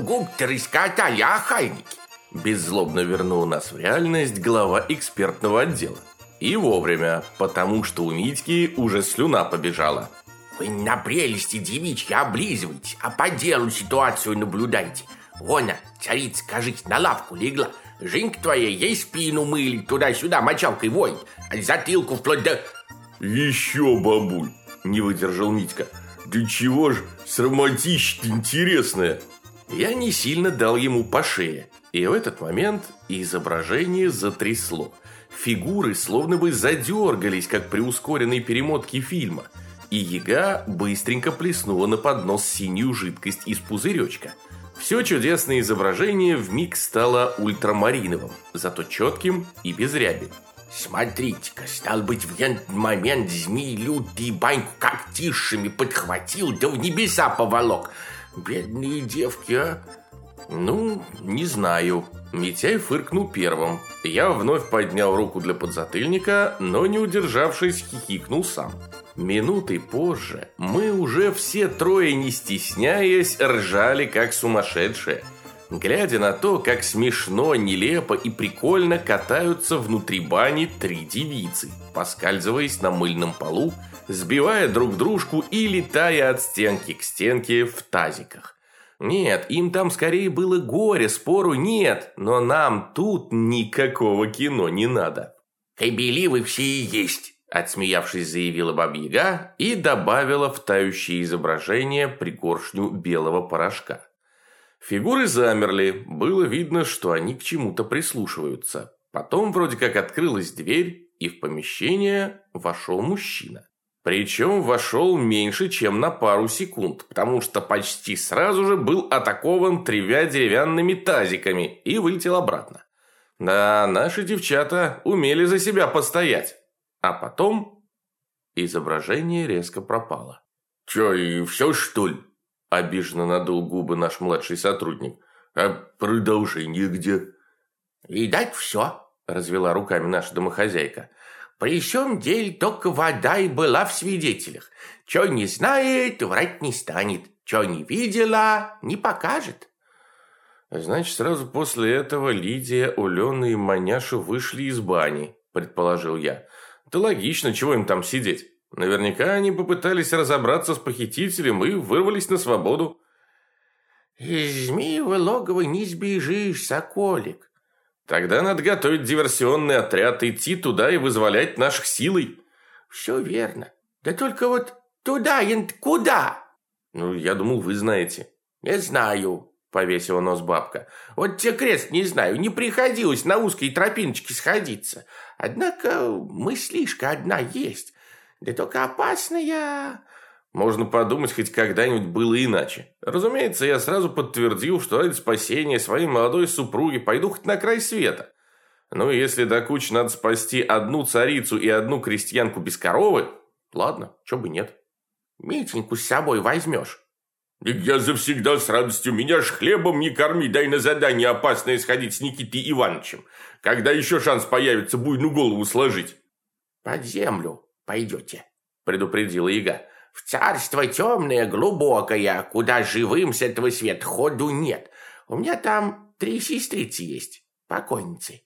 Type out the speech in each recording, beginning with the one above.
губ-то раскатали охальники. Беззлобно вернул нас в реальность глава экспертного отдела. И вовремя, потому что у Митьки уже слюна побежала. Вы на прелести девичьи облизываете, а по делу ситуацию наблюдайте. Вон, царица, кажись, на лавку легла. Женька твоя ей спину мыли, туда-сюда мочалкой воет, а затылку вплоть до... Еще, бабуль, не выдержал Митька. Да чего ж срамотища интересное. Я не сильно дал ему по шее. И в этот момент изображение затрясло. Фигуры словно бы задергались, как при ускоренной перемотке фильма. И яга быстренько плеснула на поднос синюю жидкость из пузыречка. Все чудесное изображение вмиг стало ультрамариновым, зато четким и без ряби. Смотрите-ка, стал быть, в этот момент змей лютый баньку когтишами подхватил, да в небеса поволок. Бедные девки, а! Ну, не знаю. Митяй фыркнул первым. Я вновь поднял руку для подзатыльника, но не удержавшись, хихикнул сам. Минуты позже мы уже все трое, не стесняясь, ржали как сумасшедшие – глядя на то, как смешно, нелепо и прикольно катаются внутри бани три девицы, поскальзываясь на мыльном полу, сбивая друг дружку и летая от стенки к стенке в тазиках. Нет, им там скорее было горе, спору нет, но нам тут никакого кино не надо. «Кобели вы все и есть», – отсмеявшись, заявила Бабьяга и добавила в тающее изображение пригоршню белого порошка. Фигуры замерли, было видно, что они к чему-то прислушиваются. Потом вроде как открылась дверь, и в помещение вошел мужчина. Причем вошел меньше, чем на пару секунд, потому что почти сразу же был атакован тремя деревянными тазиками и вылетел обратно. Да, наши девчата умели за себя постоять. А потом изображение резко пропало. «Че, и все что ли?» Обиженно надул губы наш младший сотрудник. А продолжение где? Видать, все, развела руками наша домохозяйка. При всем деле только вода и была в свидетелях. Че не знает, врать не станет. Че не видела, не покажет. Значит, сразу после этого Лидия, Улена и Маняша вышли из бани, предположил я. Это логично, чего им там сидеть. Наверняка они попытались разобраться с похитителем и вырвались на свободу. Из змеевого логова не сбежишь, соколик. Тогда надо готовить диверсионный отряд, идти туда и вызволять наших силой. Все верно. Да только вот туда и куда? Ну, я думал, вы знаете. Не знаю, повесила нос бабка. Вот те крест не знаю, не приходилось на узкой тропиночке сходиться. Однако мыслишка одна есть. Да только опасная. Можно подумать, хоть когда-нибудь было иначе. Разумеется, я сразу подтвердил, что ради спасения своей молодой супруги пойду хоть на край света. Ну, если до кучи надо спасти одну царицу и одну крестьянку без коровы, ладно, чё бы нет. Митеньку с собой возьмешь. Я завсегда с радостью, меня ж хлебом не корми, дай на задание опасное сходить с Никитой Ивановичем. Когда еще шанс появится буйную голову сложить? Под землю, пойдете», – предупредила яга. «В царство темное, глубокое, куда живым с этого света ходу нет. У меня там три сестрицы есть, покойницы».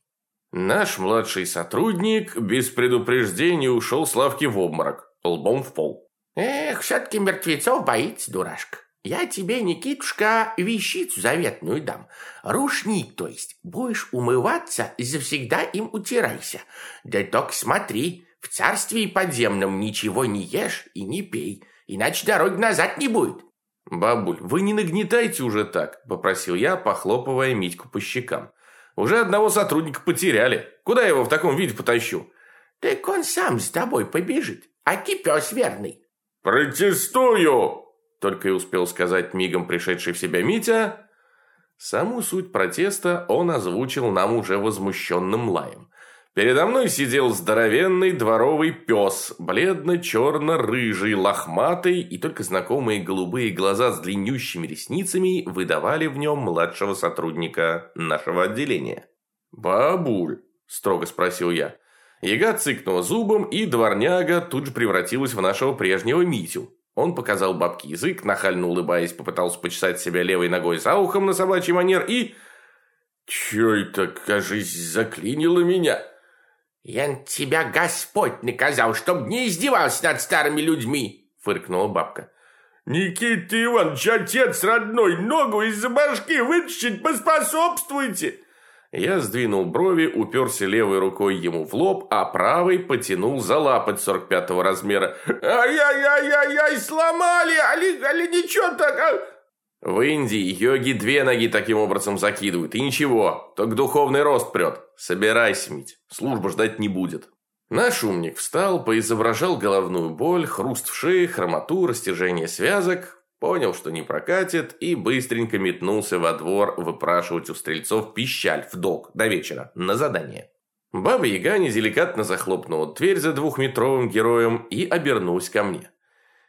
Наш младший сотрудник без предупреждения ушел с лавки в обморок, лбом в пол. «Эх, все-таки мертвецов боится, дурашка. Я тебе, Никитушка, вещицу заветную дам. Рушник, то есть. Будешь умываться, завсегда им утирайся. Да только смотри, в царстве подземном ничего не ешь и не пей, иначе дороги назад не будет. «Бабуль, вы не нагнетайте уже так», – попросил я, похлопывая Митьку по щекам. «Уже одного сотрудника потеряли. Куда я его в таком виде потащу?» «Так он сам с тобой побежит, а пес верный». «Протестую!» – только и успел сказать мигом пришедший в себя Митя. Саму суть протеста он озвучил нам уже возмущенным лаем. Передо мной сидел здоровенный дворовый пес, бледно-черно-рыжий, лохматый, и только знакомые голубые глаза с длиннющими ресницами выдавали в нем младшего сотрудника нашего отделения. «Бабуль», – строго спросил я. Яга цыкнула зубом, и дворняга тут же превратилась в нашего прежнего Митю. Он показал бабке язык, нахально улыбаясь, попытался почесать себя левой ногой за ухом на собачий манер и... Чё это, кажись, заклинило меня? «Я тебя Господь наказал, чтоб не издевался над старыми людьми!» — фыркнула бабка. «Никита Иванович, отец родной, ногу из-за башки вытащить поспособствуйте!» Я сдвинул брови, уперся левой рукой ему в лоб, а правой потянул за лапоть 45-го размера. «Ай-яй-яй-яй-яй, сломали! Али, али ничего так...» а?» В Индии йоги две ноги таким образом закидывают, и ничего, только духовный рост прет. Собирайся, Мить, служба ждать не будет. Наш умник встал, поизображал головную боль, хруст в шее, хромоту, растяжение связок, понял, что не прокатит, и быстренько метнулся во двор выпрашивать у стрельцов пищаль в долг до вечера на задание. Баба Яга деликатно захлопнула дверь за двухметровым героем и обернулась ко мне.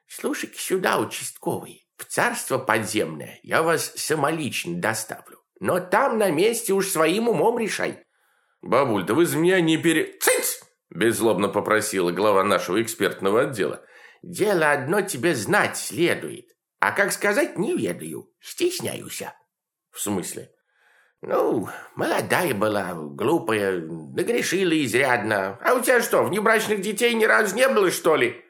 «Слушай-ка сюда, участковый, в царство подземное я вас самолично доставлю, но там на месте уж своим умом решай». «Бабуль, да вы за меня не пере...» «Цыц!» – беззлобно попросила глава нашего экспертного отдела. «Дело одно тебе знать следует. А как сказать, не ведаю, стесняюсь. В смысле? Ну, молодая была, глупая, нагрешила изрядно. А у тебя что, внебрачных детей ни разу не было, что ли?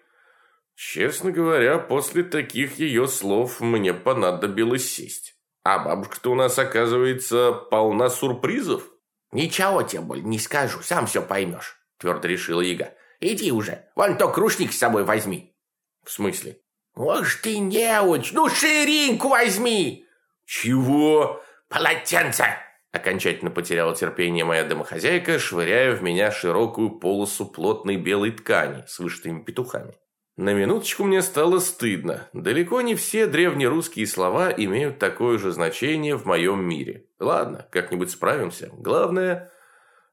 Честно говоря, после таких ее слов мне понадобилось сесть. А бабушка-то у нас, оказывается, полна сюрпризов. Ничего тебе боль не скажу, сам все поймешь, твердо решила Ига. Иди уже, вон то рушник с собой возьми. В смысле? «Ох ты неуч, ну ширинку возьми!» «Чего?» «Полотенце!» Окончательно потеряла терпение моя домохозяйка, швыряя в меня широкую полосу плотной белой ткани с вышитыми петухами. На минуточку мне стало стыдно. Далеко не все древнерусские слова имеют такое же значение в моем мире. Ладно, как-нибудь справимся. Главное...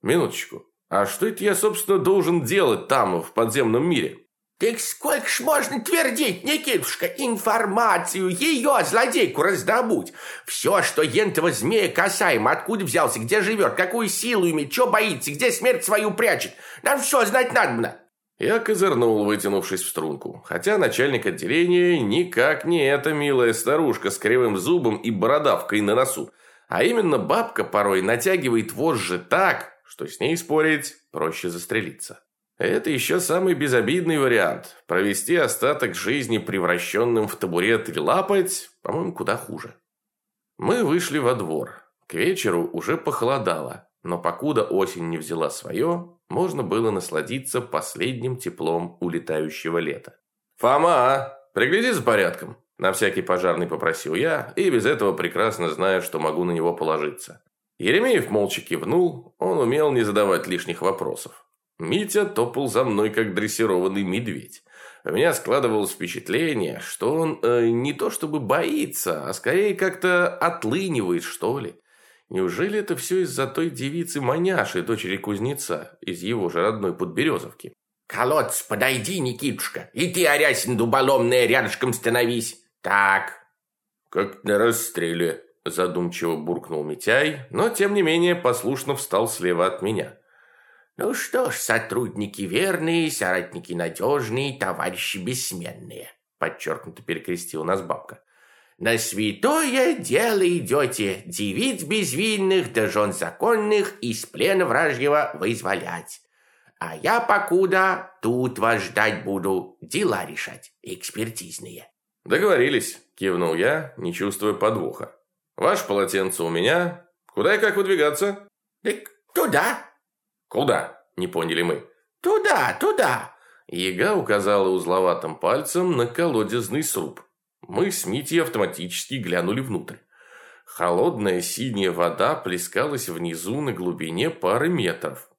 Минуточку. А что это я, собственно, должен делать там, в подземном мире? Так сколько ж можно твердить, Никитушка, информацию, ее, злодейку, раздобудь. Все, что ентого змея касаемо, откуда взялся, где живет, какую силу имеет, что боится, где смерть свою прячет. Нам все знать надо. Я козырнул, вытянувшись в струнку. Хотя начальник отделения никак не эта милая старушка с кривым зубом и бородавкой на носу. А именно бабка порой натягивает вожжи так, что с ней спорить проще застрелиться. Это еще самый безобидный вариант. Провести остаток жизни превращенным в табурет или лапать, по-моему, куда хуже. Мы вышли во двор. К вечеру уже похолодало, но покуда осень не взяла свое, можно было насладиться последним теплом улетающего лета. «Фома, пригляди за порядком!» На всякий пожарный попросил я, и без этого прекрасно знаю, что могу на него положиться. Еремеев молча кивнул, он умел не задавать лишних вопросов. Митя топал за мной, как дрессированный медведь. У меня складывалось впечатление, что он э, не то чтобы боится, а скорее как-то отлынивает, что ли. Неужели это все из-за той девицы Маняши, дочери кузнеца, из его же родной Подберезовки? «Колодц, подойди, Никитушка, и ты, Арясин дуболомная, рядышком становись. Так». «Как на расстреле», задумчиво буркнул Митяй, но тем не менее послушно встал слева от меня. Ну что ж, сотрудники верные, соратники надежные, товарищи бессменные, подчеркнуто перекрестила нас бабка. На святое дело идете, девиц безвинных да жен законных из плена вражьего вызволять. А я покуда тут вас ждать буду, дела решать, экспертизные. Договорились, кивнул я, не чувствуя подвоха. Ваше полотенце у меня. Куда и как выдвигаться? Так туда, «Куда?» – не поняли мы. «Туда, туда!» Яга указала узловатым пальцем на колодезный сруб. Мы с Митей автоматически глянули внутрь. Холодная синяя вода плескалась внизу на глубине пары метров.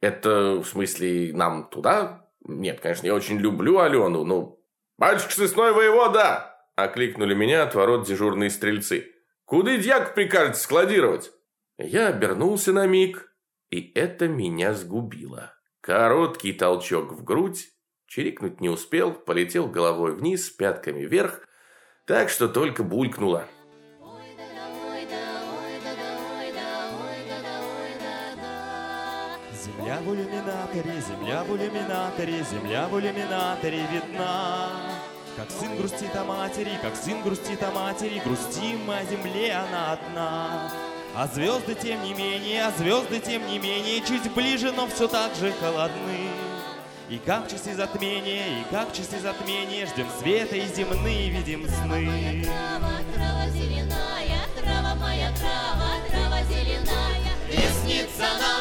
Это, в смысле, нам туда? Нет, конечно, я очень люблю Алену, но... «Мальчик сысной воевода!» – окликнули меня от ворот дежурные стрельцы. «Куда дьяк прикажете складировать?» Я обернулся на миг, и это меня сгубило. Короткий толчок в грудь, чирикнуть не успел, полетел головой вниз, пятками вверх, так что только булькнуло. Земля в иллюминаторе, земля в иллюминаторе, земля в иллюминаторе видна. Как сын грустит о матери, как сын грустит о матери, грустим о земле, она одна. А звезды, тем не менее, а звезды, тем не менее, чуть ближе, но все так же холодны. И как часы затмения, и как часы затмения, ждем света и земные видим сны. Трава, трава зеленая, трава моя трава, трава зеленая. И снится нам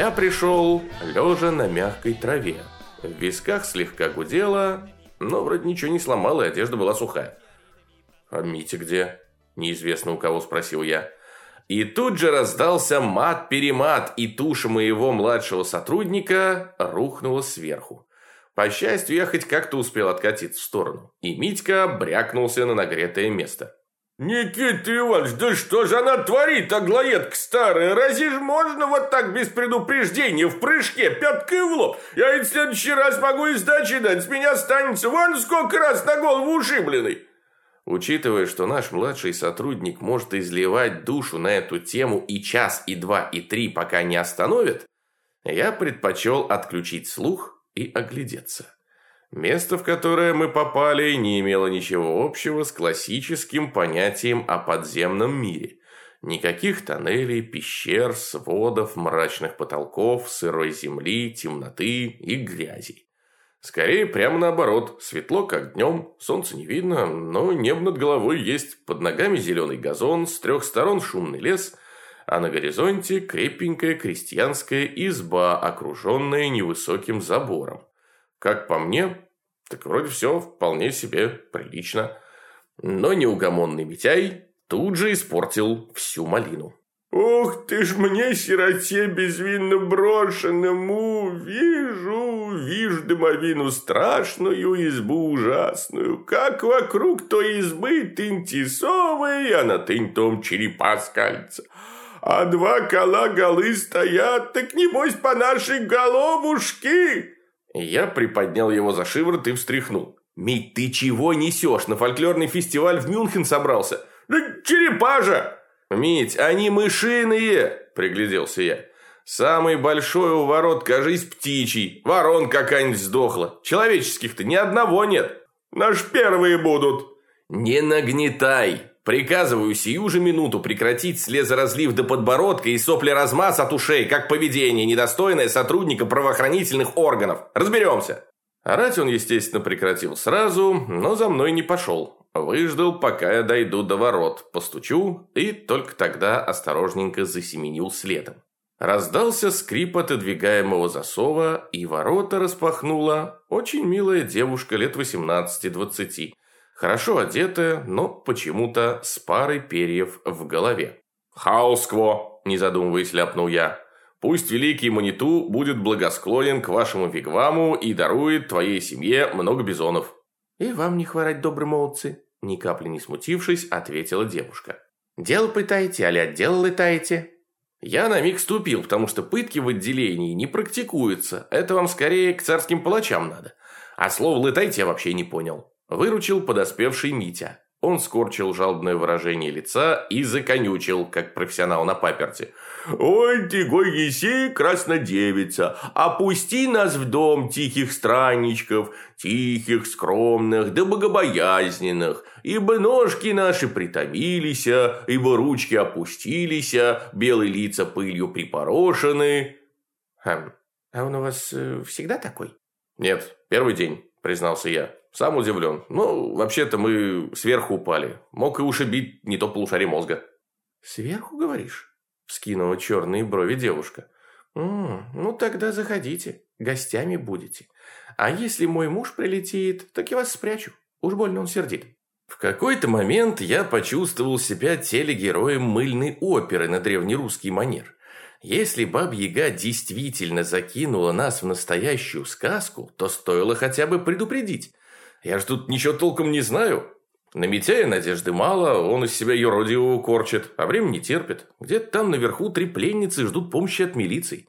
себя пришел, лежа на мягкой траве. В висках слегка гудело, но вроде ничего не сломало, и одежда была сухая. «А Митя где?» – неизвестно у кого спросил я. И тут же раздался мат-перемат, и туша моего младшего сотрудника рухнула сверху. По счастью, я хоть как-то успел откатиться в сторону, и Митька брякнулся на нагретое место. «Никита Иванович, да что же она творит, аглоедка старая? Разве ж можно вот так без предупреждения в прыжке, пяткой в лоб? Я ведь в следующий раз могу и сдачи дать, с меня останется вон сколько раз на голову ушибленный!» Учитывая, что наш младший сотрудник может изливать душу на эту тему и час, и два, и три, пока не остановит, я предпочел отключить слух и оглядеться. Место, в которое мы попали, не имело ничего общего с классическим понятием о подземном мире. Никаких тоннелей, пещер, сводов, мрачных потолков, сырой земли, темноты и грязи. Скорее, прямо наоборот. Светло, как днем, солнца не видно, но небо над головой есть. Под ногами зеленый газон, с трех сторон шумный лес, а на горизонте крепенькая крестьянская изба, окруженная невысоким забором. Как по мне, так вроде все вполне себе прилично. Но неугомонный Митяй тут же испортил всю малину. «Ох ты ж мне, сироте безвинно брошенному, вижу, вижу дымовину страшную, избу ужасную, как вокруг той избы тынь тесовая, а на тынь том черепа скальца. А два кола голы стоят, так небось по нашей головушке!» Я приподнял его за шиворот и встряхнул. «Мить, ты чего несешь? На фольклорный фестиваль в Мюнхен собрался?» «Да черепа же!» «Мить, они мышиные!» – пригляделся я. «Самый большой у ворот, кажись, птичий. Ворон какая-нибудь сдохла. Человеческих-то ни одного нет. Наш первые будут». «Не нагнетай!» Приказываю сию же минуту прекратить слезоразлив до подбородка и сопли-размаз от ушей, как поведение, недостойное сотрудника правоохранительных органов. Разберемся. Орать он, естественно, прекратил сразу, но за мной не пошел. Выждал, пока я дойду до ворот, постучу, и только тогда осторожненько засеменил следом. Раздался скрип отодвигаемого засова, и ворота распахнула очень милая девушка лет 18-20, хорошо одетая, но почему-то с парой перьев в голове. «Хаускво!» – не задумываясь, ляпнул я. «Пусть великий Маниту будет благосклонен к вашему вигваму и дарует твоей семье много бизонов». «И вам не хворать, добрые молодцы!» Ни капли не смутившись, ответила девушка. «Дело пытаете, али отдел летаете?» Я на миг ступил, потому что пытки в отделении не практикуются. Это вам скорее к царским палачам надо. А слово «летайте» я вообще не понял. Выручил подоспевший Митя. Он скорчил жалобное выражение лица и законючил, как профессионал на паперте. «Ой ты, гой еси, краснодевица, опусти нас в дом тихих странничков, тихих, скромных да богобоязненных, ибо ножки наши притомились, ибо ручки опустились, белые лица пылью припорошены». «Хм, а он у вас э, всегда такой?» «Нет, первый день», признался я. Сам удивлен. Ну, вообще-то мы сверху упали. Мог и ушибить не то полушарие мозга. Сверху, говоришь? Вскинула черные брови девушка. «М, ну тогда заходите, гостями будете. А если мой муж прилетит, так я вас спрячу. Уж больно он сердит. В какой-то момент я почувствовал себя телегероем мыльной оперы на древнерусский манер. Если Баб-Яга действительно закинула нас в настоящую сказку, то стоило хотя бы предупредить. Я ж тут ничего толком не знаю. На Митяя надежды мало, он из себя юродивого корчит, а время не терпит. Где-то там наверху три пленницы ждут помощи от милиции.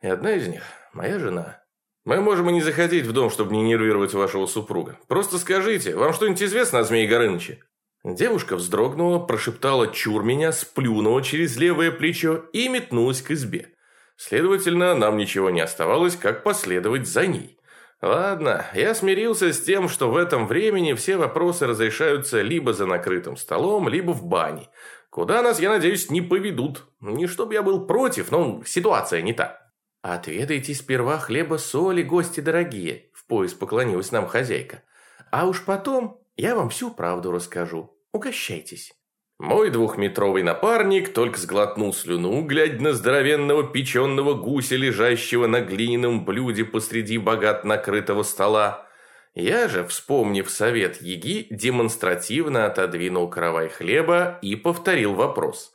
И одна из них – моя жена. Мы можем и не заходить в дом, чтобы не нервировать вашего супруга. Просто скажите, вам что-нибудь известно о Змее Горыныче?» Девушка вздрогнула, прошептала «чур меня», сплюнула через левое плечо и метнулась к избе. Следовательно, нам ничего не оставалось, как последовать за ней. Ладно, я смирился с тем, что в этом времени все вопросы разрешаются либо за накрытым столом, либо в бане. Куда нас, я надеюсь, не поведут. Не чтобы я был против, но ситуация не та. «Отведайте сперва хлеба-соли, гости дорогие», – в пояс поклонилась нам хозяйка. «А уж потом я вам всю правду расскажу. Угощайтесь». Мой двухметровый напарник только сглотнул слюну, глядя на здоровенного печеного гуся, лежащего на глиняном блюде посреди богат накрытого стола. Я же, вспомнив совет Еги, демонстративно отодвинул каравай хлеба и повторил вопрос.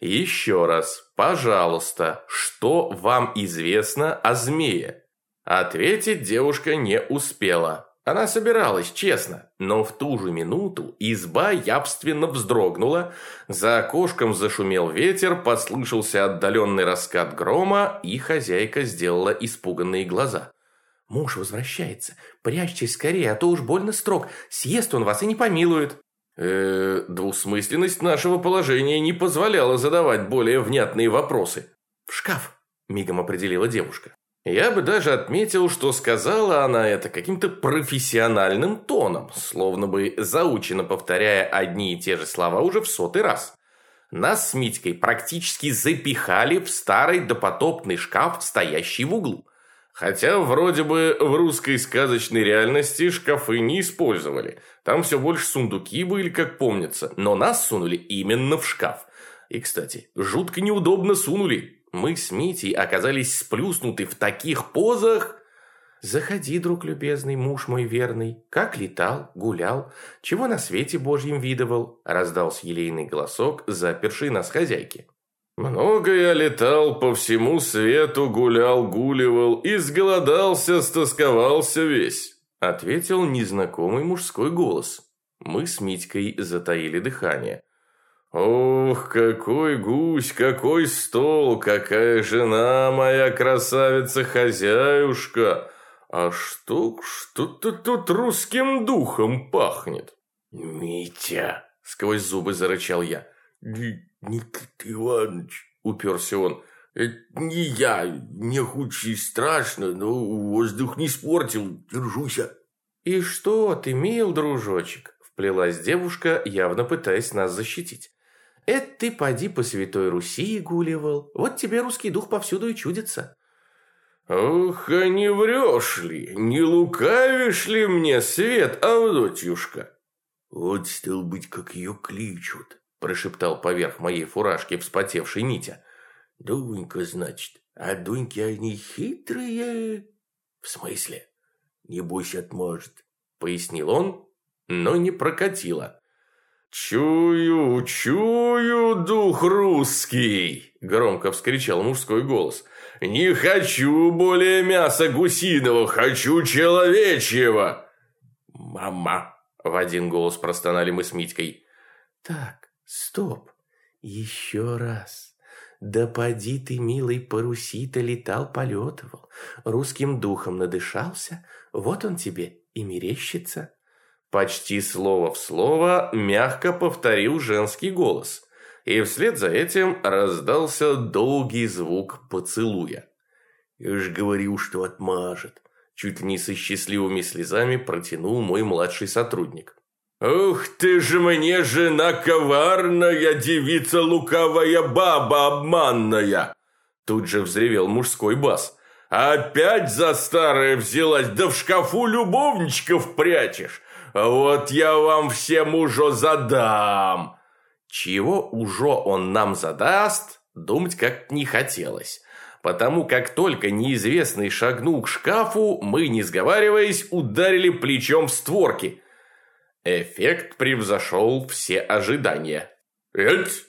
«Еще раз, пожалуйста, что вам известно о змее?» Ответить девушка не успела. Она собиралась, честно, но в ту же минуту изба явственно вздрогнула, за окошком зашумел ветер, послышался отдаленный раскат грома, и хозяйка сделала испуганные глаза. «Муж возвращается. Прячьтесь скорее, а то уж больно строг. Съест он вас и не помилует». Э, двусмысленность нашего положения не позволяла задавать более внятные вопросы. «В шкаф», – мигом определила девушка. Я бы даже отметил, что сказала она это каким-то профессиональным тоном, словно бы заучено повторяя одни и те же слова уже в сотый раз. Нас с Митькой практически запихали в старый допотопный шкаф, стоящий в углу. Хотя вроде бы в русской сказочной реальности шкафы не использовали. Там все больше сундуки были, как помнится, но нас сунули именно в шкаф. И, кстати, жутко неудобно сунули, мы с Митей оказались сплюснуты в таких позах. Заходи, друг любезный, муж мой верный. Как летал, гулял, чего на свете божьем видывал, раздался елейный голосок, заперший нас хозяйки. Много я летал по всему свету, гулял, гуливал, изголодался, стосковался весь, ответил незнакомый мужской голос. Мы с Митькой затаили дыхание. «Ох, какой гусь, какой стол, какая жена моя красавица-хозяюшка! А что, что-то тут русским духом пахнет!» «Митя!» — сквозь зубы зарычал я. «Никита Иванович!» — уперся он. «Это не я, мне и страшно, но воздух не испортил, держусь «И что ты, мил дружочек?» — вплелась девушка, явно пытаясь нас защитить. Это ты поди по Святой Руси гуливал. Вот тебе русский дух повсюду и чудится. Ох, а не врешь ли, не лукавишь ли мне, Свет, Авдотьюшка? Вот, стал быть, как ее кличут, прошептал поверх моей фуражки вспотевший Митя. Дунька, значит, а Дуньки они хитрые. В смысле? Небось отможет, пояснил он, но не прокатило. «Чую, чую дух русский!» – громко вскричал мужской голос. «Не хочу более мяса гусиного, хочу человечьего!» «Мама!» – в один голос простонали мы с Митькой. «Так, стоп, еще раз!» Да поди ты, милый, по Руси-то летал, полетывал, русским духом надышался, вот он тебе и мерещится. Почти слово в слово мягко повторил женский голос, и вслед за этим раздался долгий звук поцелуя. «Я же говорил, что отмажет», – чуть не со счастливыми слезами протянул мой младший сотрудник. «Ух ты же мне жена коварная, девица лукавая баба обманная!» Тут же взревел мужской бас. «Опять за старое взялась, да в шкафу любовничков прячешь! Вот я вам всем уже задам!» Чего уже он нам задаст, думать как не хотелось. Потому как только неизвестный шагнул к шкафу, мы, не сговариваясь, ударили плечом в створки. Эффект превзошел все ожидания. «Эть!»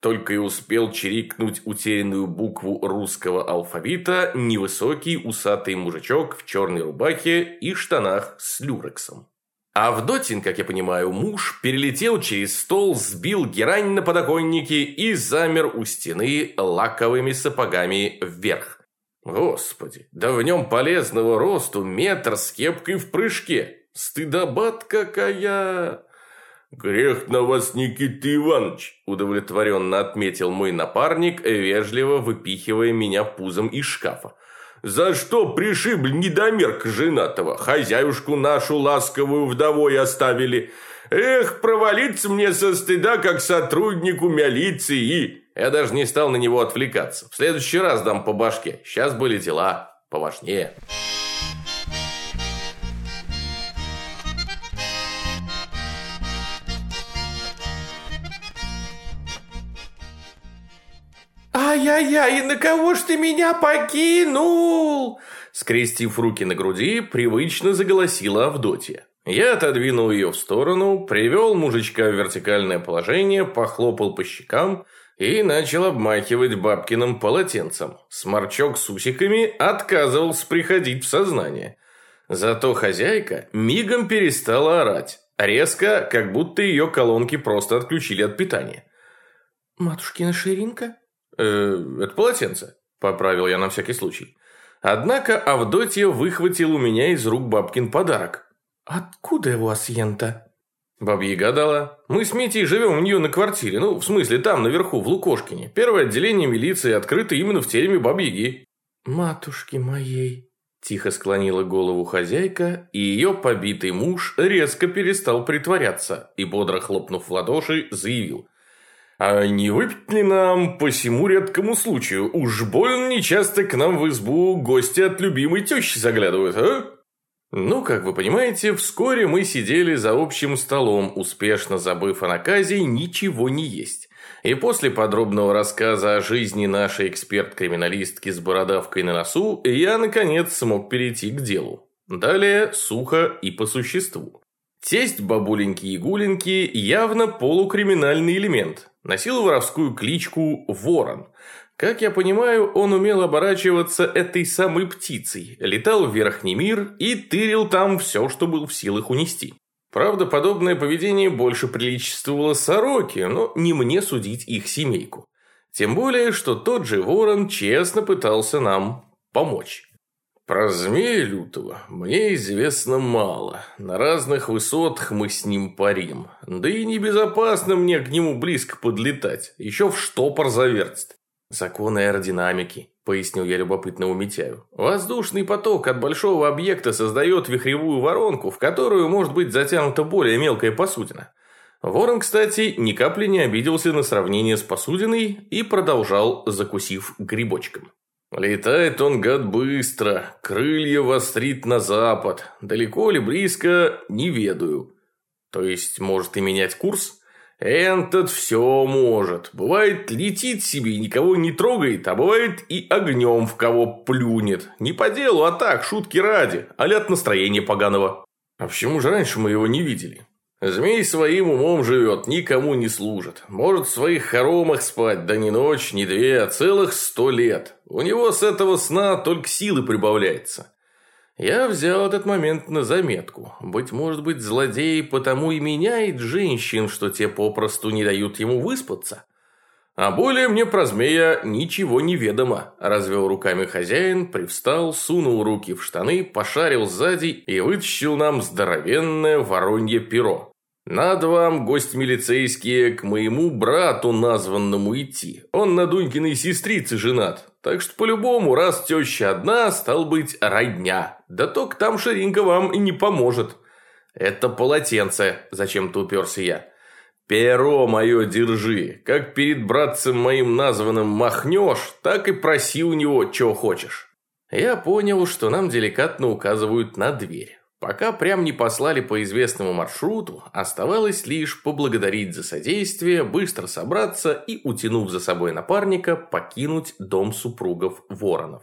Только и успел чирикнуть утерянную букву русского алфавита невысокий усатый мужичок в черной рубахе и штанах с люрексом. Авдотин, как я понимаю, муж, перелетел через стол, сбил герань на подоконнике и замер у стены лаковыми сапогами вверх. Господи, да в нем полезного росту метр с кепкой в прыжке. Стыдобат какая! «Грех на вас, Никита Иванович!» – удовлетворенно отметил мой напарник, вежливо выпихивая меня пузом из шкафа. «За что пришибли недомерка женатого? Хозяюшку нашу ласковую вдовой оставили. Эх, провалиться мне со стыда, как сотруднику милиции!» Я даже не стал на него отвлекаться. В следующий раз дам по башке. Сейчас были дела поважнее. «Ай-яй-яй, на кого ж ты меня покинул?» Скрестив руки на груди, привычно заголосила Авдотья. Я отодвинул ее в сторону, привел мужичка в вертикальное положение, похлопал по щекам и начал обмахивать бабкиным полотенцем. Сморчок с усиками отказывался приходить в сознание. Зато хозяйка мигом перестала орать. Резко, как будто ее колонки просто отключили от питания. «Матушкина ширинка?» «Э, это полотенце», – поправил я на всякий случай. Однако Авдотья выхватил у меня из рук бабкин подарок. «Откуда его асьента?» Бабьяга дала. Мы с Митей живем у нее на квартире, ну, в смысле, там, наверху, в Лукошкине. Первое отделение милиции открыто именно в тереме Бабьяги. «Матушки моей!» Тихо склонила голову хозяйка, и ее побитый муж резко перестал притворяться и, бодро хлопнув в ладоши, заявил. А не выпить ли нам по всему редкому случаю? Уж больно нечасто к нам в избу гости от любимой тещи заглядывают, а? Ну, как вы понимаете, вскоре мы сидели за общим столом, успешно забыв о наказе ничего не есть. И после подробного рассказа о жизни нашей эксперт-криминалистки с бородавкой на носу, я, наконец, смог перейти к делу. Далее сухо и по существу. Тесть бабуленьки и гуленьки явно полукриминальный элемент. Носил воровскую кличку Ворон. Как я понимаю, он умел оборачиваться этой самой птицей, летал в верхний мир и тырил там все, что был в силах унести. Правда, подобное поведение больше приличествовало сороке, но не мне судить их семейку. Тем более, что тот же Ворон честно пытался нам помочь. Про змея лютого мне известно мало. На разных высотах мы с ним парим. Да и небезопасно мне к нему близко подлетать. Еще в штопор завертит. Законы аэродинамики, пояснил я любопытному Митяю. Воздушный поток от большого объекта создает вихревую воронку, в которую может быть затянута более мелкая посудина. Ворон, кстати, ни капли не обиделся на сравнение с посудиной и продолжал, закусив грибочком. Летает он, гад, быстро, крылья вострит на запад. Далеко ли, близко, не ведаю. То есть, может и менять курс? Энтот все может. Бывает, летит себе и никого не трогает, а бывает и огнем в кого плюнет. Не по делу, а так, шутки ради, а от настроения поганого. А почему же раньше мы его не видели? Змей своим умом живет, никому не служит. Может в своих хоромах спать, да не ночь, не две, а целых сто лет. У него с этого сна только силы прибавляется. Я взял этот момент на заметку. Быть может быть, злодей потому и меняет женщин, что те попросту не дают ему выспаться. А более мне про змея ничего не ведомо. Развел руками хозяин, привстал, сунул руки в штаны, пошарил сзади и вытащил нам здоровенное воронье перо. «Надо вам, гость милицейские, к моему брату названному идти. Он на Дунькиной сестрице женат. Так что по-любому, раз теща одна, стал быть, родня. Да только там ширинка вам и не поможет». «Это полотенце», – зачем-то уперся я. «Перо мое держи. Как перед братцем моим названным махнешь, так и проси у него, чего хочешь». Я понял, что нам деликатно указывают на дверь. Пока прям не послали по известному маршруту, оставалось лишь поблагодарить за содействие, быстро собраться и, утянув за собой напарника, покинуть дом супругов Воронов.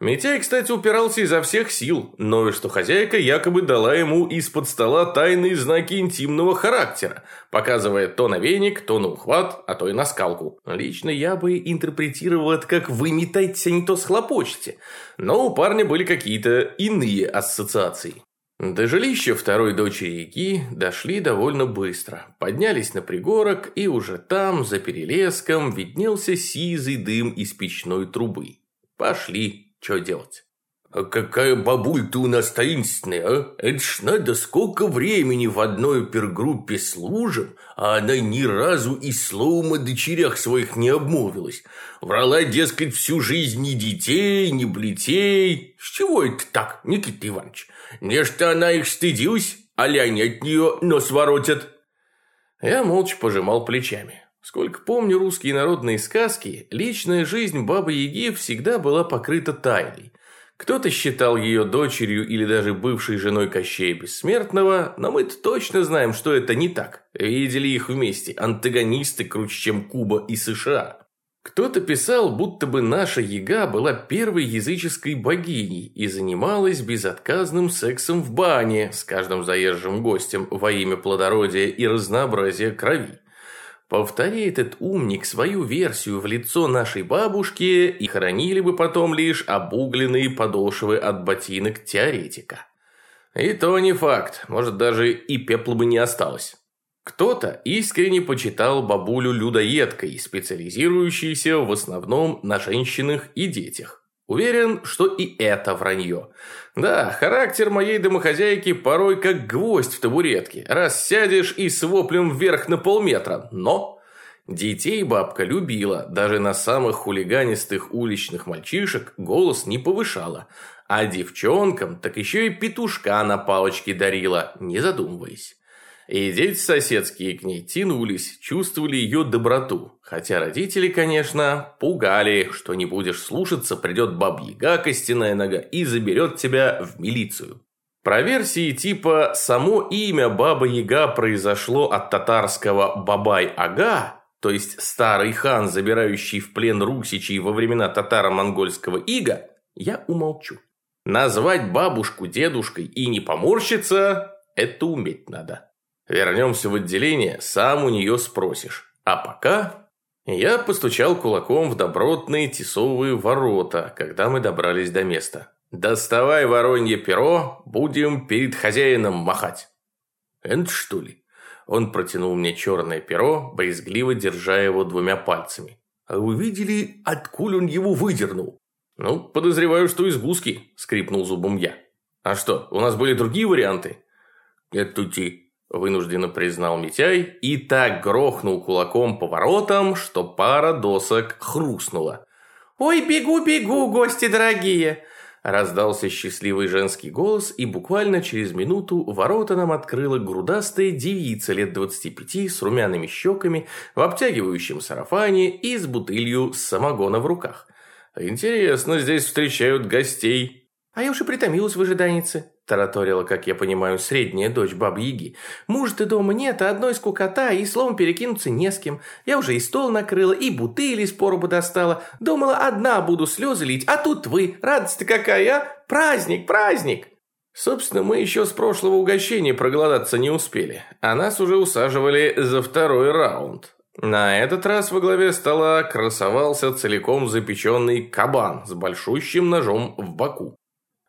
Митяй, кстати, упирался изо всех сил, но и что хозяйка якобы дала ему из-под стола тайные знаки интимного характера, показывая то на веник, то на ухват, а то и на скалку. Лично я бы интерпретировал это как «вы метайтесь, а не то схлопочете», но у парня были какие-то иные ассоциации. До жилища второй дочери Яги дошли довольно быстро. Поднялись на пригорок, и уже там, за перелеском, виднелся сизый дым из печной трубы. Пошли, что делать? А какая бабуль-то у нас таинственная, а? Это ж надо сколько времени в одной пергруппе служим, а она ни разу и словом о дочерях своих не обмолвилась. Врала, дескать, всю жизнь ни детей, ни плетей. С чего это так, Никита Иванович? Не что она их стыдилась, а ляни от нее нос воротят. Я молча пожимал плечами. Сколько помню русские народные сказки, личная жизнь Бабы-Яги всегда была покрыта тайной. Кто-то считал ее дочерью или даже бывшей женой Кощея Бессмертного, но мы-то точно знаем, что это не так. Видели их вместе, антагонисты круче, чем Куба и США. Кто-то писал, будто бы наша яга была первой языческой богиней и занималась безотказным сексом в бане с каждым заезжим гостем во имя плодородия и разнообразия крови. Повтори этот умник свою версию в лицо нашей бабушки и хоронили бы потом лишь обугленные подошвы от ботинок теоретика. И то не факт, может даже и пепла бы не осталось. Кто-то искренне почитал бабулю людоедкой, специализирующейся в основном на женщинах и детях. Уверен, что и это вранье. Да, характер моей домохозяйки порой как гвоздь в табуретке. Раз сядешь и с воплем вверх на полметра. Но детей бабка любила. Даже на самых хулиганистых уличных мальчишек голос не повышала. А девчонкам так еще и петушка на палочке дарила, не задумываясь. И дети соседские к ней тянулись, чувствовали ее доброту. Хотя родители, конечно, пугали, что не будешь слушаться, придет бабьяга костяная нога и заберет тебя в милицию. Про версии типа «само имя Баба-Яга произошло от татарского «бабай-ага», то есть старый хан, забирающий в плен русичей во времена татаро-монгольского ига, я умолчу. Назвать бабушку дедушкой и не поморщиться – это уметь надо. Вернемся в отделение, сам у нее спросишь. А пока я постучал кулаком в добротные тесовые ворота, когда мы добрались до места. «Доставай воронье перо, будем перед хозяином махать». «Энт, что ли?» Он протянул мне черное перо, боязгливо держа его двумя пальцами. «А вы видели, откуда он его выдернул?» «Ну, подозреваю, что из гуски», – скрипнул зубом я. «А что, у нас были другие варианты?» «Это те Вынужденно признал Митяй и так грохнул кулаком по воротам, что пара досок хрустнула. «Ой, бегу-бегу, гости дорогие!» Раздался счастливый женский голос, и буквально через минуту ворота нам открыла грудастая девица лет 25 с румяными щеками, в обтягивающем сарафане и с бутылью самогона в руках. Интересно, здесь встречают гостей. А я уже притомилась в ожиданице. Тараторила, как я понимаю, средняя дочь бабы-яги. Мужа-то дома нет, а одной скукота, и словом перекинуться не с кем. Я уже и стол накрыла, и бутыли из пороба достала. Думала, одна буду слезы лить, а тут вы. Радость-то какая, а? Праздник, праздник!» Собственно, мы еще с прошлого угощения проголодаться не успели, а нас уже усаживали за второй раунд. На этот раз во главе стола красовался целиком запеченный кабан с большущим ножом в боку.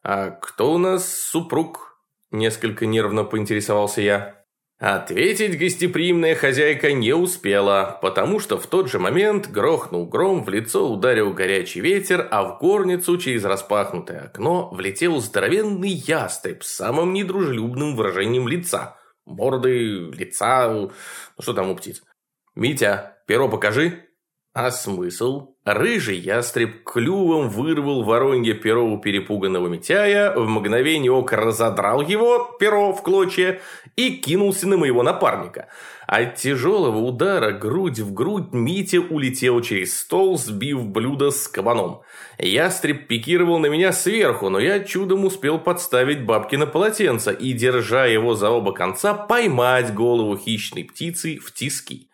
«А кто у нас супруг?» – несколько нервно поинтересовался я. Ответить гостеприимная хозяйка не успела, потому что в тот же момент грохнул гром, в лицо ударил горячий ветер, а в горницу через распахнутое окно влетел здоровенный ястреб с самым недружелюбным выражением лица. Морды, лица, ну что там у птиц. «Митя, перо покажи», а смысл? Рыжий ястреб клювом вырвал воронье перо у перепуганного Митяя, в мгновение ока разодрал его, перо в клочья, и кинулся на моего напарника. От тяжелого удара грудь в грудь Митя улетел через стол, сбив блюдо с кабаном. Ястреб пикировал на меня сверху, но я чудом успел подставить бабки на полотенце и, держа его за оба конца, поймать голову хищной птицы в тиски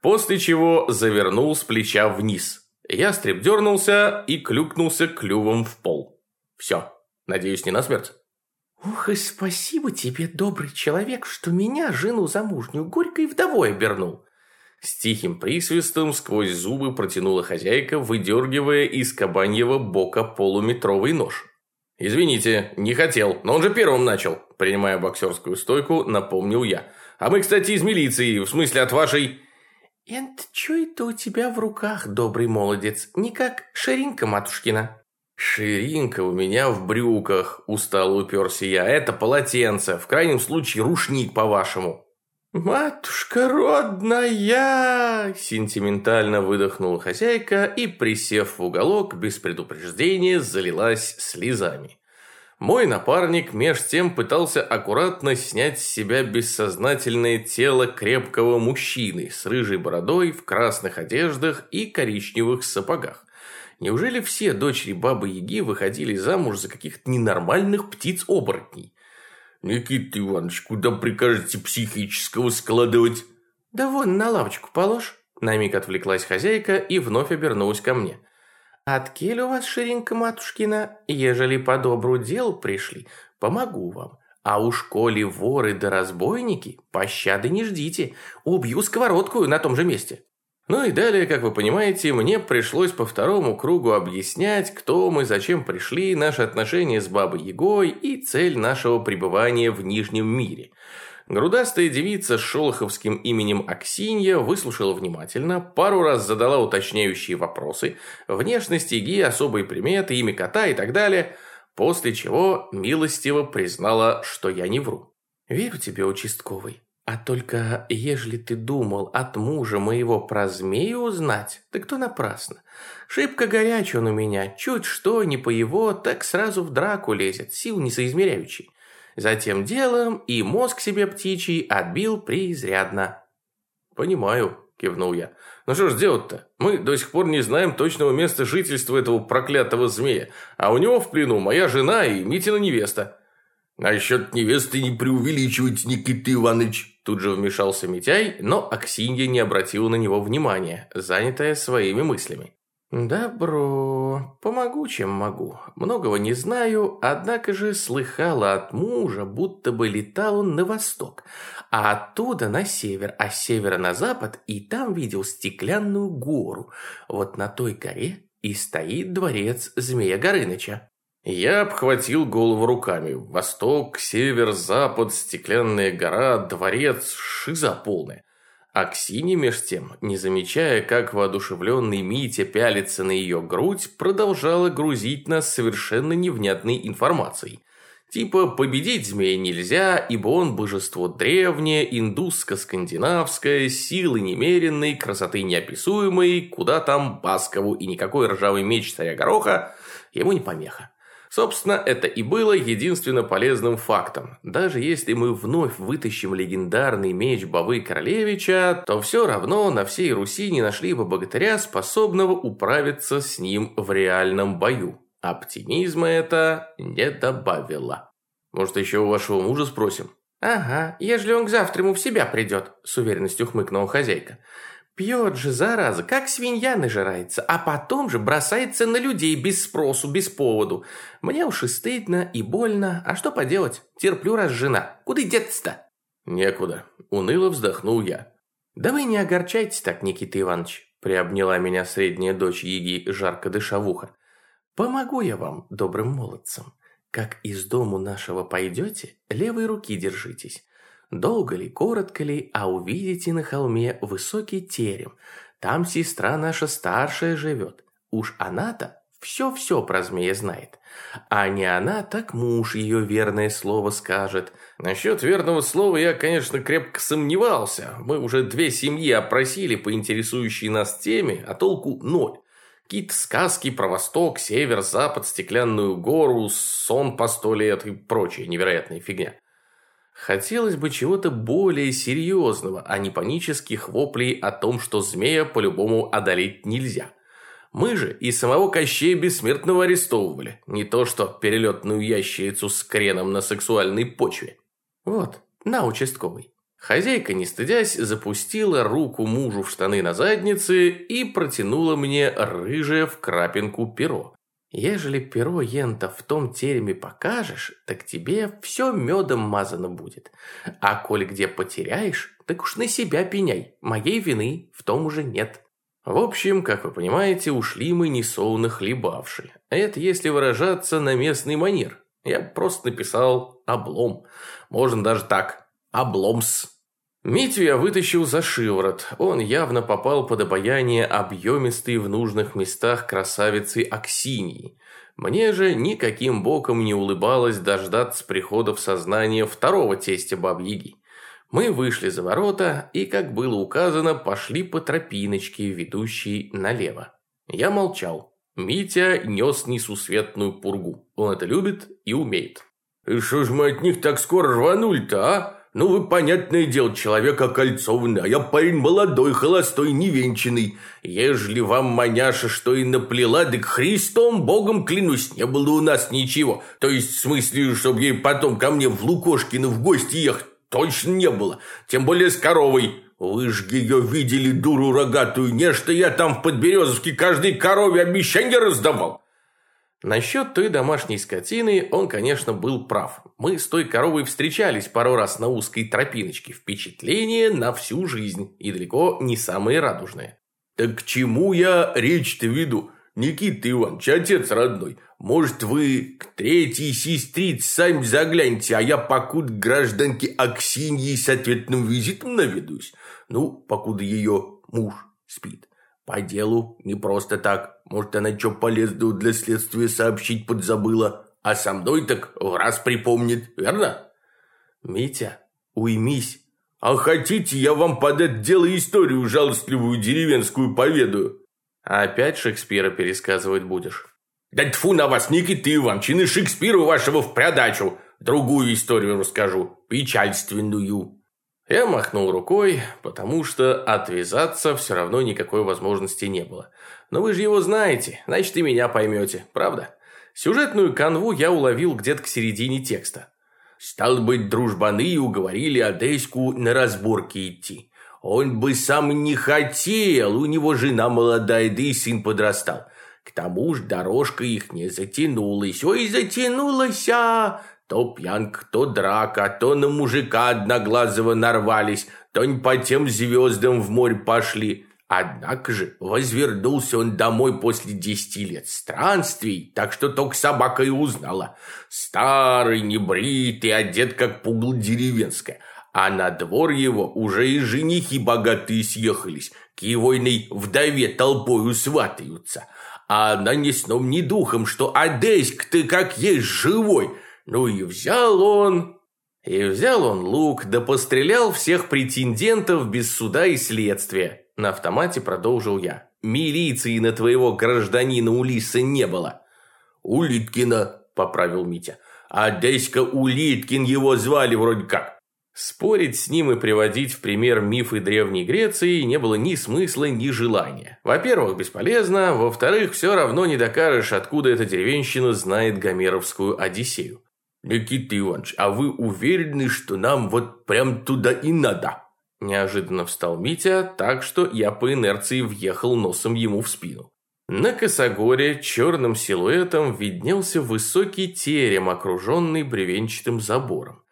после чего завернул с плеча вниз. Ястреб дернулся и клюкнулся клювом в пол. Все, надеюсь, не насмерть. «Ух и спасибо тебе, добрый человек, что меня, жену замужнюю, горькой вдовой обернул!» С тихим присвистом сквозь зубы протянула хозяйка, выдергивая из кабаньего бока полуметровый нож. «Извините, не хотел, но он же первым начал», принимая боксерскую стойку, напомнил я. «А мы, кстати, из милиции, в смысле от вашей...» «Энт, что это у тебя в руках, добрый молодец? Не как Ширинка Матушкина?» «Ширинка у меня в брюках», – устало уперся я. «Это полотенце, в крайнем случае рушник, по-вашему». «Матушка родная!» – сентиментально выдохнула хозяйка и, присев в уголок, без предупреждения залилась слезами. Мой напарник меж тем пытался аккуратно снять с себя бессознательное тело крепкого мужчины с рыжей бородой, в красных одеждах и коричневых сапогах. Неужели все дочери Бабы-Яги выходили замуж за каких-то ненормальных птиц-оборотней? «Никита Иванович, куда прикажете психического складывать?» «Да вон, на лавочку положь». На миг отвлеклась хозяйка и вновь обернулась ко мне. «Откель у вас, ширинка матушкина, ежели по добру делу пришли, помогу вам. А уж коли воры да разбойники, пощады не ждите, убью сковородкую на том же месте». Ну и далее, как вы понимаете, мне пришлось по второму кругу объяснять, кто мы, зачем пришли, наши отношения с Бабой Ягой и цель нашего пребывания в Нижнем мире. Грудастая девица с шолоховским именем Аксинья выслушала внимательно, пару раз задала уточняющие вопросы, внешность Яги, особые приметы, имя кота и так далее, после чего милостиво признала, что я не вру. «Верю тебе, участковый», а только, ежели ты думал от мужа моего про змею узнать, так то напрасно. Шибко горячий он у меня, чуть что не по его, так сразу в драку лезет, сил несоизмеряющий. Затем делом и мозг себе птичий отбил преизрядно. «Понимаю», – кивнул я. «Ну что ж делать-то? Мы до сих пор не знаем точного места жительства этого проклятого змея, а у него в плену моя жена и Митина невеста». «Насчет невесты не преувеличивать, Никита Иванович!» Тут же вмешался Митяй, но Аксинья не обратила на него внимания, занятая своими мыслями. «Добро. Помогу, чем могу. Многого не знаю, однако же слыхала от мужа, будто бы летал он на восток, а оттуда на север, а с севера на запад, и там видел стеклянную гору. Вот на той горе и стоит дворец Змея Горыныча». Я обхватил голову руками. Восток, север, запад, стеклянная гора, дворец, шиза полная. А Ксини меж тем, не замечая, как воодушевленный Митя пялится на ее грудь, продолжала грузить нас совершенно невнятной информацией. Типа победить змея нельзя, ибо он божество древнее, индусско-скандинавское, силы немеренной, красоты неописуемой, куда там Баскову и никакой ржавый меч царя Гороха ему не помеха. Собственно, это и было единственно полезным фактом. Даже если мы вновь вытащим легендарный меч Бавы Королевича, то все равно на всей Руси не нашли бы богатыря, способного управиться с ним в реальном бою. Оптимизма это не добавило. Может, еще у вашего мужа спросим? «Ага, ежели он к завтра ему в себя придет», – с уверенностью хмыкнула хозяйка. Пьет же, зараза, как свинья нажирается, а потом же бросается на людей без спросу, без поводу. Мне уж и стыдно, и больно, а что поделать, терплю раз жена. Куда деться-то? Некуда, уныло вздохнул я. Да вы не огорчайтесь так, Никита Иванович, приобняла меня средняя дочь Еги, жарко дыша в ухо. Помогу я вам, добрым молодцам. Как из дому нашего пойдете, левой руки держитесь. Долго ли, коротко ли, а увидите на холме высокий терем. Там сестра наша старшая живет. Уж она-то все-все про змея знает. А не она, так муж ее верное слово скажет. Насчет верного слова я, конечно, крепко сомневался. Мы уже две семьи опросили по интересующей нас теме, а толку ноль. Какие-то сказки про восток, север, запад, стеклянную гору, сон по сто лет и прочая невероятная фигня. Хотелось бы чего-то более серьезного, а не панических воплей о том, что змея по-любому одолеть нельзя. Мы же и самого Кощея Бессмертного арестовывали, не то что перелетную ящерицу с креном на сексуальной почве. Вот, на участковый. Хозяйка, не стыдясь, запустила руку мужу в штаны на заднице и протянула мне рыжее в крапинку перо. Ежели перо ента в том тереме покажешь, так тебе все медом мазано будет. А коли где потеряешь, так уж на себя пеняй. Моей вины в том уже нет. В общем, как вы понимаете, ушли мы несолоно хлебавши. Это если выражаться на местный манер. Я просто написал «облом». Можно даже так «обломс». Митю я вытащил за шиворот. Он явно попал под обаяние объемистой в нужных местах красавицы Аксиньи. Мне же никаким боком не улыбалось дождаться прихода в сознание второго тестя Бабьяги. Мы вышли за ворота и, как было указано, пошли по тропиночке, ведущей налево. Я молчал. Митя нес несусветную пургу. Он это любит и умеет. «И что ж мы от них так скоро рванули-то, а? Ну вы, понятное дело, человек окольцованный, а я парень молодой, холостой, невенчанный. Ежели вам, маняша, что и наплела, так Христом Богом клянусь, не было у нас ничего. То есть, в смысле, чтобы ей потом ко мне в Лукошкино в гости ехать, точно не было. Тем более с коровой. Вы ж ее видели, дуру рогатую, не что я там в Подберезовке каждой корове обещанье раздавал. Насчет той домашней скотины он, конечно, был прав. Мы с той коровой встречались пару раз на узкой тропиночке. Впечатление на всю жизнь и далеко не самые радужные. Так к чему я речь-то веду? Никита Иванович, отец родной, может, вы к третьей сестрице сами загляньте, а я покуда гражданке Аксиньи с ответным визитом наведусь. Ну, покуда ее муж спит. По делу, не просто так. Может, она что полезного для следствия сообщить подзабыла. А со мной так в раз припомнит, верно? Митя, уймись. А хотите, я вам под это дело историю жалостливую деревенскую поведаю? А опять Шекспира пересказывать будешь? Да тьфу на вас, Никита Иванович, и на Шекспиру вашего в придачу. Другую историю расскажу, печальственную. Я махнул рукой, потому что отвязаться все равно никакой возможности не было. Но вы же его знаете, значит и меня поймете, правда? Сюжетную канву я уловил где-то к середине текста. Стал быть, дружбаны уговорили Одеську на разборки идти. Он бы сам не хотел, у него жена молодая, да и сын подрастал. К тому же дорожка их не затянулась. Ой, затянулась, а! То пьянка, то драка, то на мужика одноглазого нарвались, то не по тем звездам в море пошли. Однако же возвернулся он домой после десяти лет странствий, так что только собака и узнала. Старый, небритый, одет как пугало деревенское. А на двор его уже и женихи богатые съехались, к егойной вдове толпою сватаются. А она ни сном, ни духом, что Одеськ-то как есть живой – ну и взял он... И взял он лук, да пострелял всех претендентов без суда и следствия. На автомате продолжил я. Милиции на твоего гражданина Улиса не было. Улиткина, поправил Митя. А Деська Улиткин его звали вроде как. Спорить с ним и приводить в пример мифы Древней Греции не было ни смысла, ни желания. Во-первых, бесполезно, во-вторых, все равно не докажешь, откуда эта деревенщина знает Гомеровскую Одиссею. «Никита Иванович, а вы уверены, что нам вот прям туда и надо?» Неожиданно встал Митя, так что я по инерции въехал носом ему в спину. На косогоре черным силуэтом виднелся высокий терем, окруженный бревенчатым забором.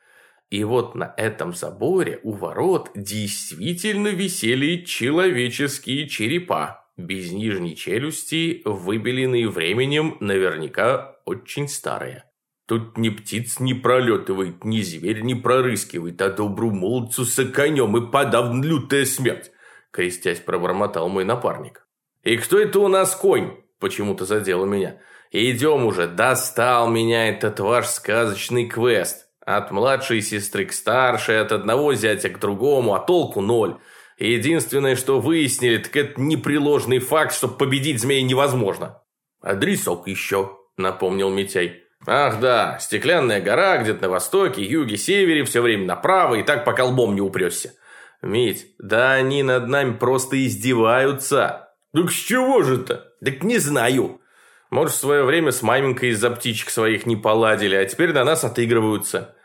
И вот на этом заборе у ворот действительно висели человеческие черепа, без нижней челюсти, выбеленные временем, наверняка очень старые. Тут ни птиц не пролетывает, ни зверь не прорыскивает, а добру молодцу с конем и подавно лютая смерть, крестясь пробормотал мой напарник. И кто это у нас конь? Почему-то задело меня. Идем уже, достал меня этот ваш сказочный квест. От младшей сестры к старшей, от одного зятя к другому, а толку ноль. Единственное, что выяснили, так это непреложный факт, что победить змея невозможно. «Адресок еще», — напомнил Митяй. Ах да, стеклянная гора где-то на востоке, юге, севере, все время направо, и так пока лбом не упрешься. Мить, да они над нами просто издеваются. Так с чего же то? Так не знаю. Может, в свое время с маменькой из-за птичек своих не поладили, а теперь на нас отыгрываются.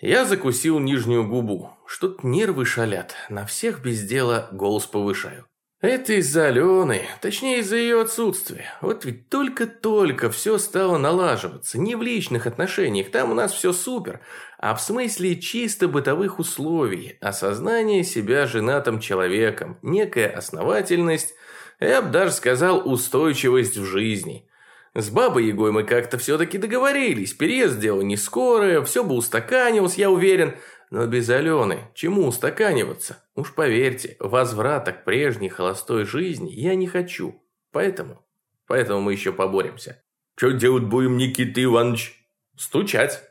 Я закусил нижнюю губу. Что-то нервы шалят. На всех без дела голос повышаю. Это из-за Алены, точнее из-за ее отсутствия. Вот ведь только-только все стало налаживаться. Не в личных отношениях, там у нас все супер, а в смысле чисто бытовых условий, осознание себя женатым человеком, некая основательность, Я бы даже сказал устойчивость в жизни. С бабой Егой мы как-то все-таки договорились. Переезд дело не скорое, все бы устаканилось, я уверен. Но без Алены чему устаканиваться? Уж поверьте, возврата к прежней холостой жизни я не хочу. Поэтому, поэтому мы еще поборемся. Что делать будем, Никита Иванович? Стучать.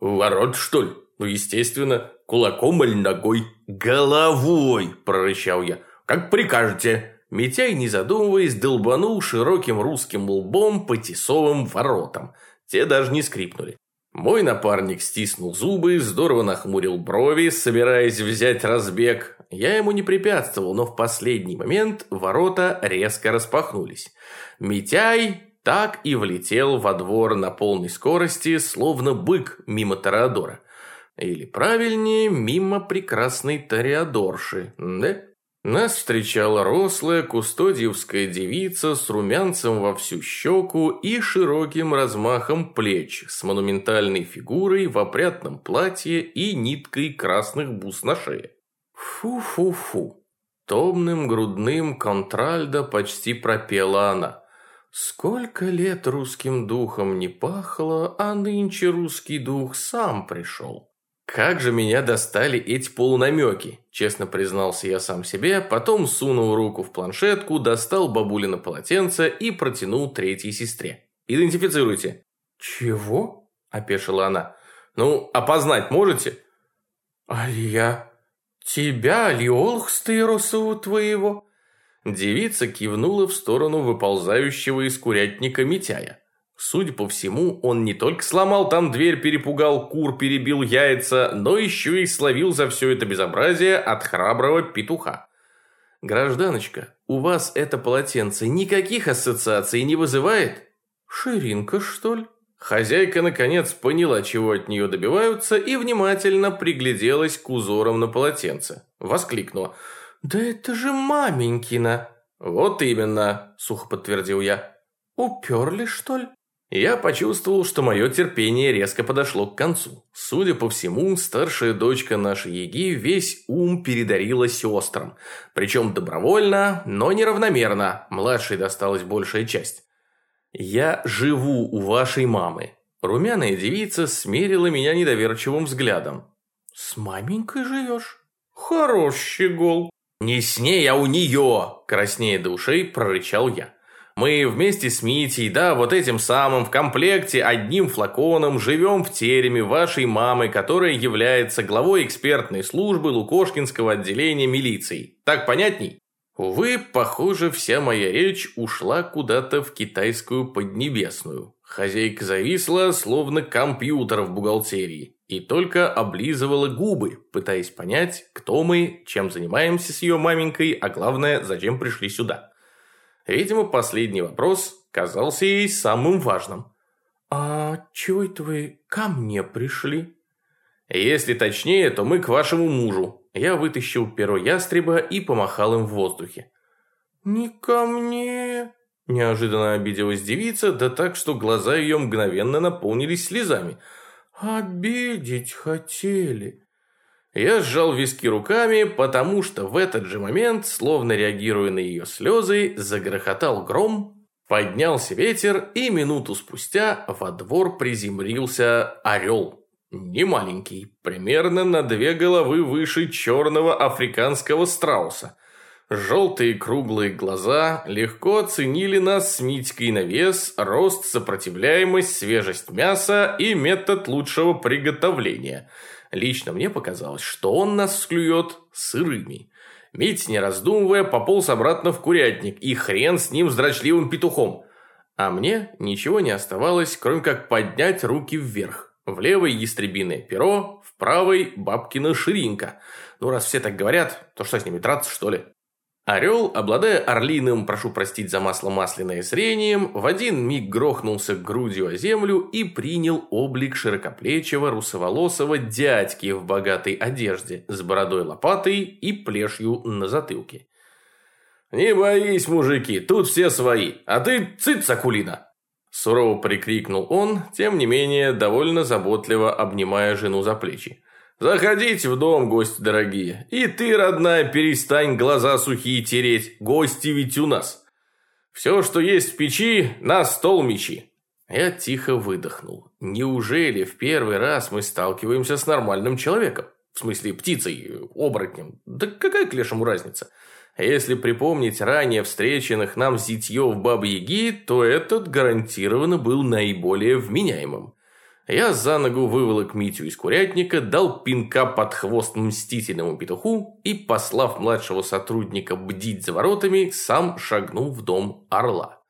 В ворот, что ли? Ну, естественно. Кулаком или ногой? Головой, прорычал я. Как прикажете. Митяй, не задумываясь, долбанул широким русским лбом по тесовым воротам. Те даже не скрипнули. Мой напарник стиснул зубы, здорово нахмурил брови, собираясь взять разбег. Я ему не препятствовал, но в последний момент ворота резко распахнулись. Митяй так и влетел во двор на полной скорости, словно бык мимо Тореадора. Или правильнее, мимо прекрасной Тореадорши, да? Нас встречала рослая кустодиевская девица с румянцем во всю щеку и широким размахом плеч, с монументальной фигурой в опрятном платье и ниткой красных бус на шее. Фу-фу-фу. Томным грудным контральдо почти пропела она. Сколько лет русским духом не пахло, а нынче русский дух сам пришел. Как же меня достали эти полунамеки, честно признался я сам себе, потом сунул руку в планшетку, достал бабулина полотенце и протянул третьей сестре. Идентифицируйте. Чего? Опешила она. Ну, опознать можете? А Тебя, Лиолхстыросову твоего? Девица кивнула в сторону выползающего из курятника Митяя. Судя по всему, он не только сломал там дверь, перепугал кур, перебил яйца, но еще и словил за все это безобразие от храброго петуха. «Гражданочка, у вас это полотенце никаких ассоциаций не вызывает?» «Ширинка, что ли?» Хозяйка, наконец, поняла, чего от нее добиваются, и внимательно пригляделась к узорам на полотенце. Воскликнула. «Да это же маменькина!» «Вот именно», – сухо подтвердил я. «Уперли, что ли?» Я почувствовал, что мое терпение резко подошло к концу. Судя по всему, старшая дочка нашей Еги весь ум передарила сестрам. Причем добровольно, но неравномерно. Младшей досталась большая часть. «Я живу у вашей мамы». Румяная девица смерила меня недоверчивым взглядом. «С маменькой живешь?» «Хорош щегол». «Не с ней, а у нее!» Краснея до ушей прорычал я. Мы вместе с Митей, да, вот этим самым, в комплекте, одним флаконом, живем в тереме вашей мамы, которая является главой экспертной службы Лукошкинского отделения милиции. Так понятней? Увы, похоже, вся моя речь ушла куда-то в китайскую поднебесную. Хозяйка зависла, словно компьютер в бухгалтерии, и только облизывала губы, пытаясь понять, кто мы, чем занимаемся с ее маменькой, а главное, зачем пришли сюда. Видимо, последний вопрос казался ей самым важным. «А чего это вы ко мне пришли?» «Если точнее, то мы к вашему мужу». Я вытащил перо ястреба и помахал им в воздухе. «Не ко мне...» Неожиданно обиделась девица, да так, что глаза ее мгновенно наполнились слезами. «Обидеть хотели. Я сжал виски руками, потому что в этот же момент, словно реагируя на ее слезы, загрохотал гром, поднялся ветер, и минуту спустя во двор приземлился орел. Не маленький, примерно на две головы выше черного африканского страуса. Желтые круглые глаза легко оценили нас с Митькой на вес, рост, сопротивляемость, свежесть мяса и метод лучшего приготовления – Лично мне показалось, что он нас склюет сырыми. Мить, не раздумывая, пополз обратно в курятник, и хрен с ним с дрочливым петухом. А мне ничего не оставалось, кроме как поднять руки вверх. В левой ястребиное перо, в правой бабкина ширинка. Ну, раз все так говорят, то что с ними драться, что ли? Орел, обладая орлиным, прошу простить за масло масляное зрением, в один миг грохнулся грудью о землю и принял облик широкоплечего русоволосого дядьки в богатой одежде с бородой лопатой и плешью на затылке. «Не боись, мужики, тут все свои, а ты цыц, Акулина!» Сурово прикрикнул он, тем не менее довольно заботливо обнимая жену за плечи. Заходите в дом, гости дорогие. И ты, родная, перестань глаза сухие тереть. Гости ведь у нас. Все, что есть в печи, на стол мечи. Я тихо выдохнул. Неужели в первый раз мы сталкиваемся с нормальным человеком? В смысле, птицей, оборотнем. Да какая к лешему разница? Если припомнить ранее встреченных нам зятьев Бабы-Яги, то этот гарантированно был наиболее вменяемым. Я за ногу выволок Митю из курятника, дал пинка под хвост мстительному петуху и, послав младшего сотрудника бдить за воротами, сам шагнул в дом орла.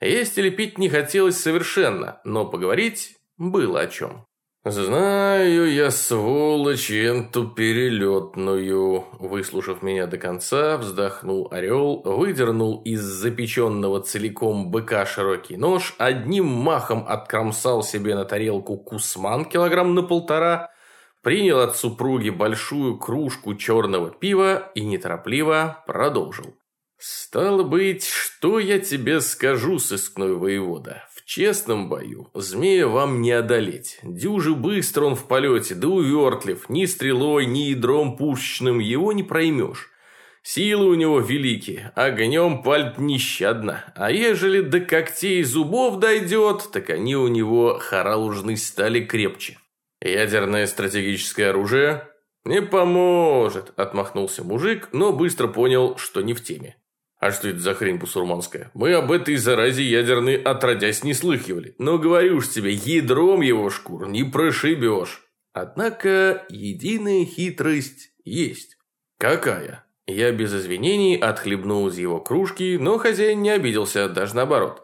Есть или пить не хотелось совершенно, но поговорить было о чем. «Знаю я, сволочь, энту перелетную!» Выслушав меня до конца, вздохнул орел, выдернул из запеченного целиком быка широкий нож, одним махом откромсал себе на тарелку кусман килограмм на полтора, принял от супруги большую кружку черного пива и неторопливо продолжил. «Стало быть, что я тебе скажу, сыскной воевода? Честном бою змея вам не одолеть. Дюжи быстро он в полете, да увертлив. Ни стрелой, ни ядром пушечным его не проймешь. Силы у него великие, огнем пальт нещадно. А ежели до когтей зубов дойдет, так они у него хоралужной стали крепче. Ядерное стратегическое оружие «Не поможет», – отмахнулся мужик, но быстро понял, что не в теме. А что это за хрень бусурманская? Мы об этой заразе ядерной отродясь не слыхивали. Но говорю ж тебе, ядром его шкур не прошибешь. Однако единая хитрость есть. Какая? Я без извинений отхлебнул из его кружки, но хозяин не обиделся, даже наоборот.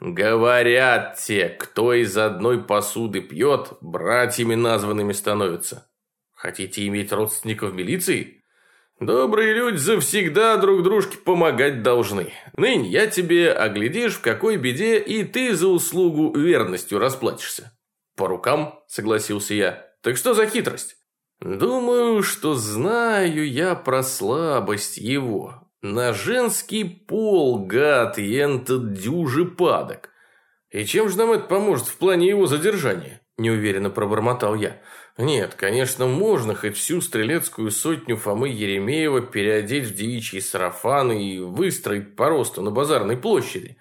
Говорят те, кто из одной посуды пьет, братьями названными становятся. Хотите иметь родственников в милиции? Добрые люди завсегда друг дружке помогать должны. Нынь я тебе оглядишь, в какой беде, и ты за услугу верностью расплатишься. По рукам, согласился я. Так что за хитрость? Думаю, что знаю я про слабость его. На женский пол, гад, и этот дюжи падок. И чем же нам это поможет в плане его задержания? Неуверенно пробормотал я. Нет, конечно, можно хоть всю стрелецкую сотню Фомы Еремеева переодеть в девичьи сарафаны и выстроить по росту на базарной площади.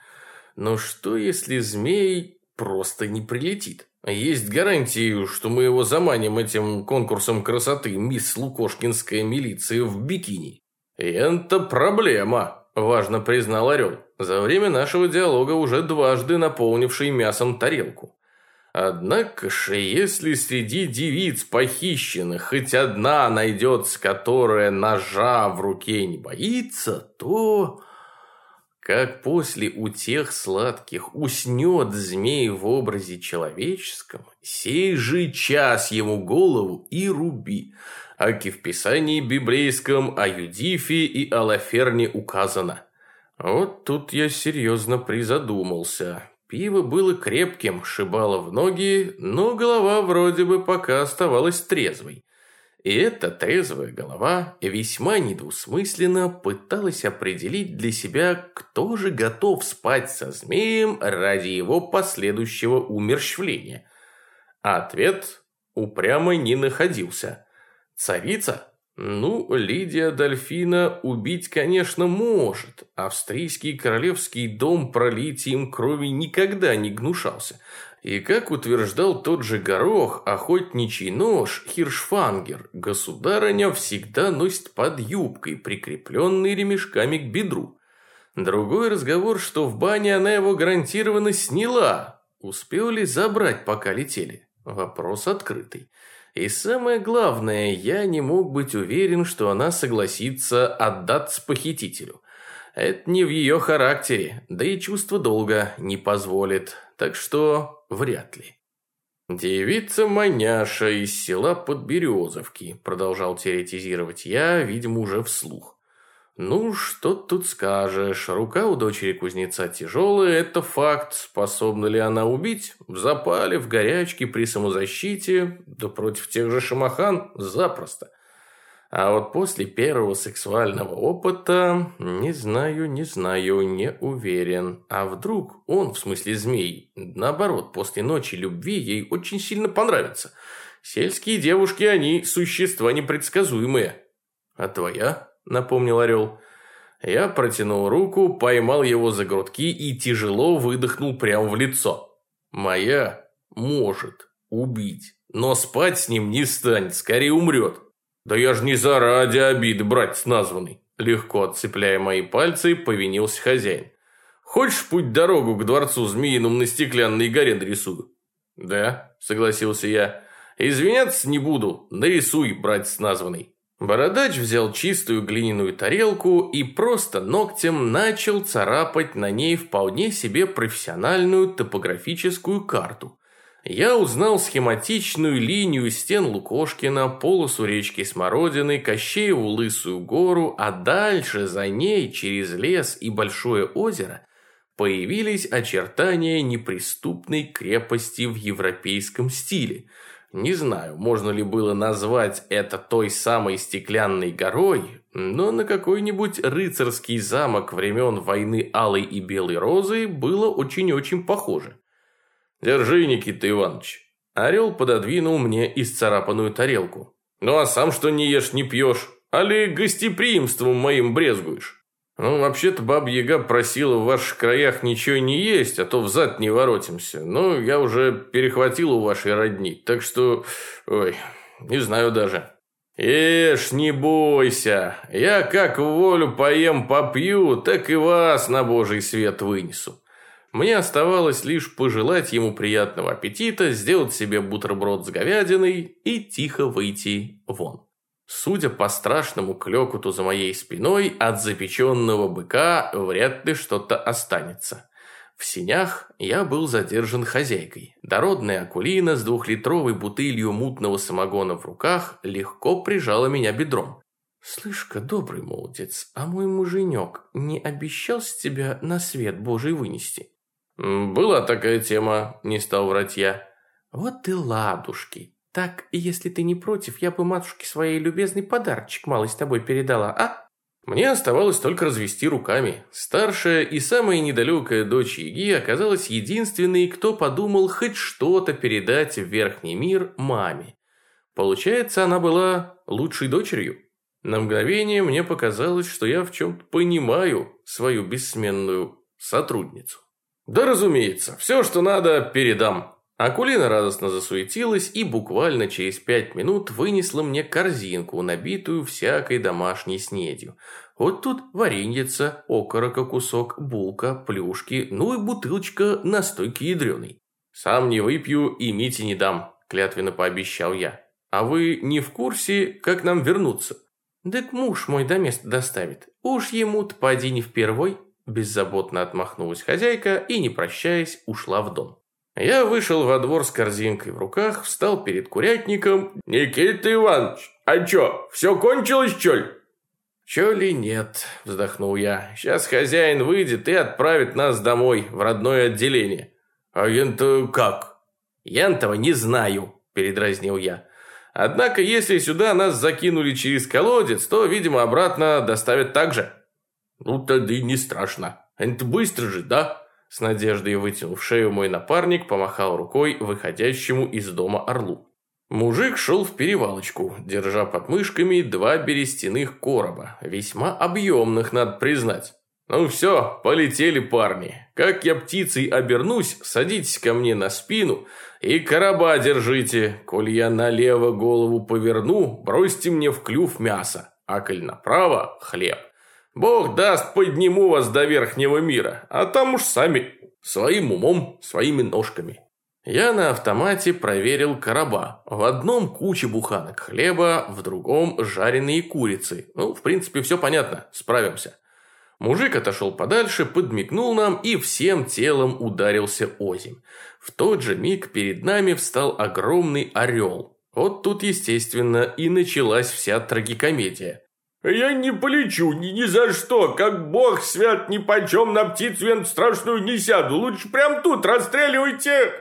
Но что, если змей просто не прилетит? Есть гарантии, что мы его заманим этим конкурсом красоты «Мисс Лукошкинская милиция в бикини». «Это проблема», – важно признал Орел, за время нашего диалога уже дважды наполнивший мясом тарелку. Однако же, если среди девиц похищенных хоть одна найдется, которая ножа в руке не боится, то... Как после у тех сладких уснет змей в образе человеческом, сей же час ему голову и руби, аки в писании библейском о Юдифе и Алаферне указано. Вот тут я серьезно призадумался. Пиво было крепким, шибало в ноги, но голова вроде бы пока оставалась трезвой. И эта трезвая голова весьма недвусмысленно пыталась определить для себя, кто же готов спать со змеем ради его последующего умерщвления. А ответ упрямо не находился. Царица? Ну, Лидия Дольфина убить, конечно, может. Австрийский королевский дом пролитием крови никогда не гнушался. И как утверждал тот же Горох, охотничий нож Хиршфангер, государыня всегда носит под юбкой, прикрепленный ремешками к бедру. Другой разговор, что в бане она его гарантированно сняла. Успел ли забрать, пока летели? Вопрос открытый. И самое главное, я не мог быть уверен, что она согласится отдаться похитителю. Это не в ее характере, да и чувство долга не позволит, так что вряд ли. «Девица Маняша из села Подберезовки», продолжал теоретизировать я, видимо, уже вслух. Ну, что тут скажешь. Рука у дочери кузнеца тяжелая, это факт. Способна ли она убить? В запале, в горячке, при самозащите, да против тех же шамахан запросто. А вот после первого сексуального опыта, не знаю, не знаю, не уверен. А вдруг он, в смысле змей, наоборот, после ночи любви ей очень сильно понравится. Сельские девушки, они существа непредсказуемые. А твоя? Напомнил Орел. Я протянул руку, поймал его за грудки и тяжело выдохнул прямо в лицо. Моя может убить, но спать с ним не станет, скорее умрет. Да я ж не заради обиды, братец названный. Легко отцепляя мои пальцы, повинился хозяин. Хочешь путь дорогу к дворцу змеиным на стеклянной горе нарисую? Да, согласился я. Извиняться не буду, нарисуй, братец названный. Бородач взял чистую глиняную тарелку и просто ногтем начал царапать на ней вполне себе профессиональную топографическую карту. Я узнал схематичную линию стен Лукошкина, полосу речки Смородины, Кощееву Лысую гору, а дальше за ней, через лес и большое озеро, появились очертания неприступной крепости в европейском стиле – не знаю, можно ли было назвать это той самой стеклянной горой, но на какой-нибудь рыцарский замок времен войны Алой и Белой Розы было очень-очень похоже. «Держи, Никита Иванович». Орел пододвинул мне исцарапанную тарелку. «Ну а сам что не ешь, не пьешь? Али гостеприимством моим брезгуешь?» Ну, вообще-то Баба-Яга просила в ваших краях ничего не есть, а то взад не воротимся. Но я уже перехватил у вашей родни, так что... Ой, не знаю даже. Ешь, не бойся. Я как волю поем попью, так и вас на божий свет вынесу. Мне оставалось лишь пожелать ему приятного аппетита, сделать себе бутерброд с говядиной и тихо выйти вон. Судя по страшному клекоту за моей спиной, от запеченного быка вряд ли что-то останется. В синях я был задержан хозяйкой. Дородная акулина с двухлитровой бутылью мутного самогона в руках легко прижала меня бедром. «Слышь-ка, добрый молодец, а мой муженек не обещал с тебя на свет божий вынести?» «Была такая тема», – не стал врать я. «Вот и ладушки. Так, если ты не против, я бы матушке своей любезный подарочек малый с тобой передала, а? Мне оставалось только развести руками. Старшая и самая недалекая дочь Яги оказалась единственной, кто подумал хоть что-то передать в верхний мир маме. Получается, она была лучшей дочерью. На мгновение мне показалось, что я в чем-то понимаю свою бессменную сотрудницу. Да, разумеется, все, что надо, передам. Акулина радостно засуетилась и буквально через пять минут вынесла мне корзинку, набитую всякой домашней снедью. Вот тут вареньица, окорока кусок, булка, плюшки, ну и бутылочка настойки ядреной. «Сам не выпью и Мите не дам», – клятвенно пообещал я. «А вы не в курсе, как нам вернуться?» «Так муж мой до места доставит. Уж ему-то поди не впервой», – беззаботно отмахнулась хозяйка и, не прощаясь, ушла в дом. Я вышел во двор с корзинкой в руках, встал перед курятником. «Никита Иванович, а чё, все кончилось, чё ли?» «Чё ли нет», – вздохнул я. «Сейчас хозяин выйдет и отправит нас домой, в родное отделение». «А ян-то как?» «Ян-того не знаю», – передразнил я. «Однако, если сюда нас закинули через колодец, то, видимо, обратно доставят так же». «Ну, тогда и не страшно. Это быстро же, да?» С надеждой вытянув шею мой напарник помахал рукой выходящему из дома орлу. Мужик шел в перевалочку, держа под мышками два берестяных короба, весьма объемных, надо признать. «Ну все, полетели парни. Как я птицей обернусь, садитесь ко мне на спину и короба держите. Коль я налево голову поверну, бросьте мне в клюв мясо, а коль направо – хлеб. Бог даст, подниму вас до верхнего мира, а там уж сами, своим умом, своими ножками. Я на автомате проверил короба. В одном куча буханок хлеба, в другом жареные курицы. Ну, в принципе, все понятно, справимся. Мужик отошел подальше, подмигнул нам и всем телом ударился озимь. В тот же миг перед нами встал огромный орел. Вот тут, естественно, и началась вся трагикомедия. «Я не полечу ни, ни за что, как бог свят, ни почем на птицу я страшную не сяду. Лучше прям тут расстреливайте!»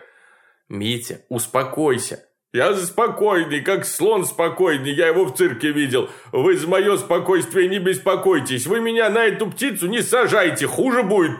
«Митя, успокойся!» «Я спокойный, как слон спокойный, я его в цирке видел. Вы за мое спокойствие не беспокойтесь, вы меня на эту птицу не сажайте, хуже будет!»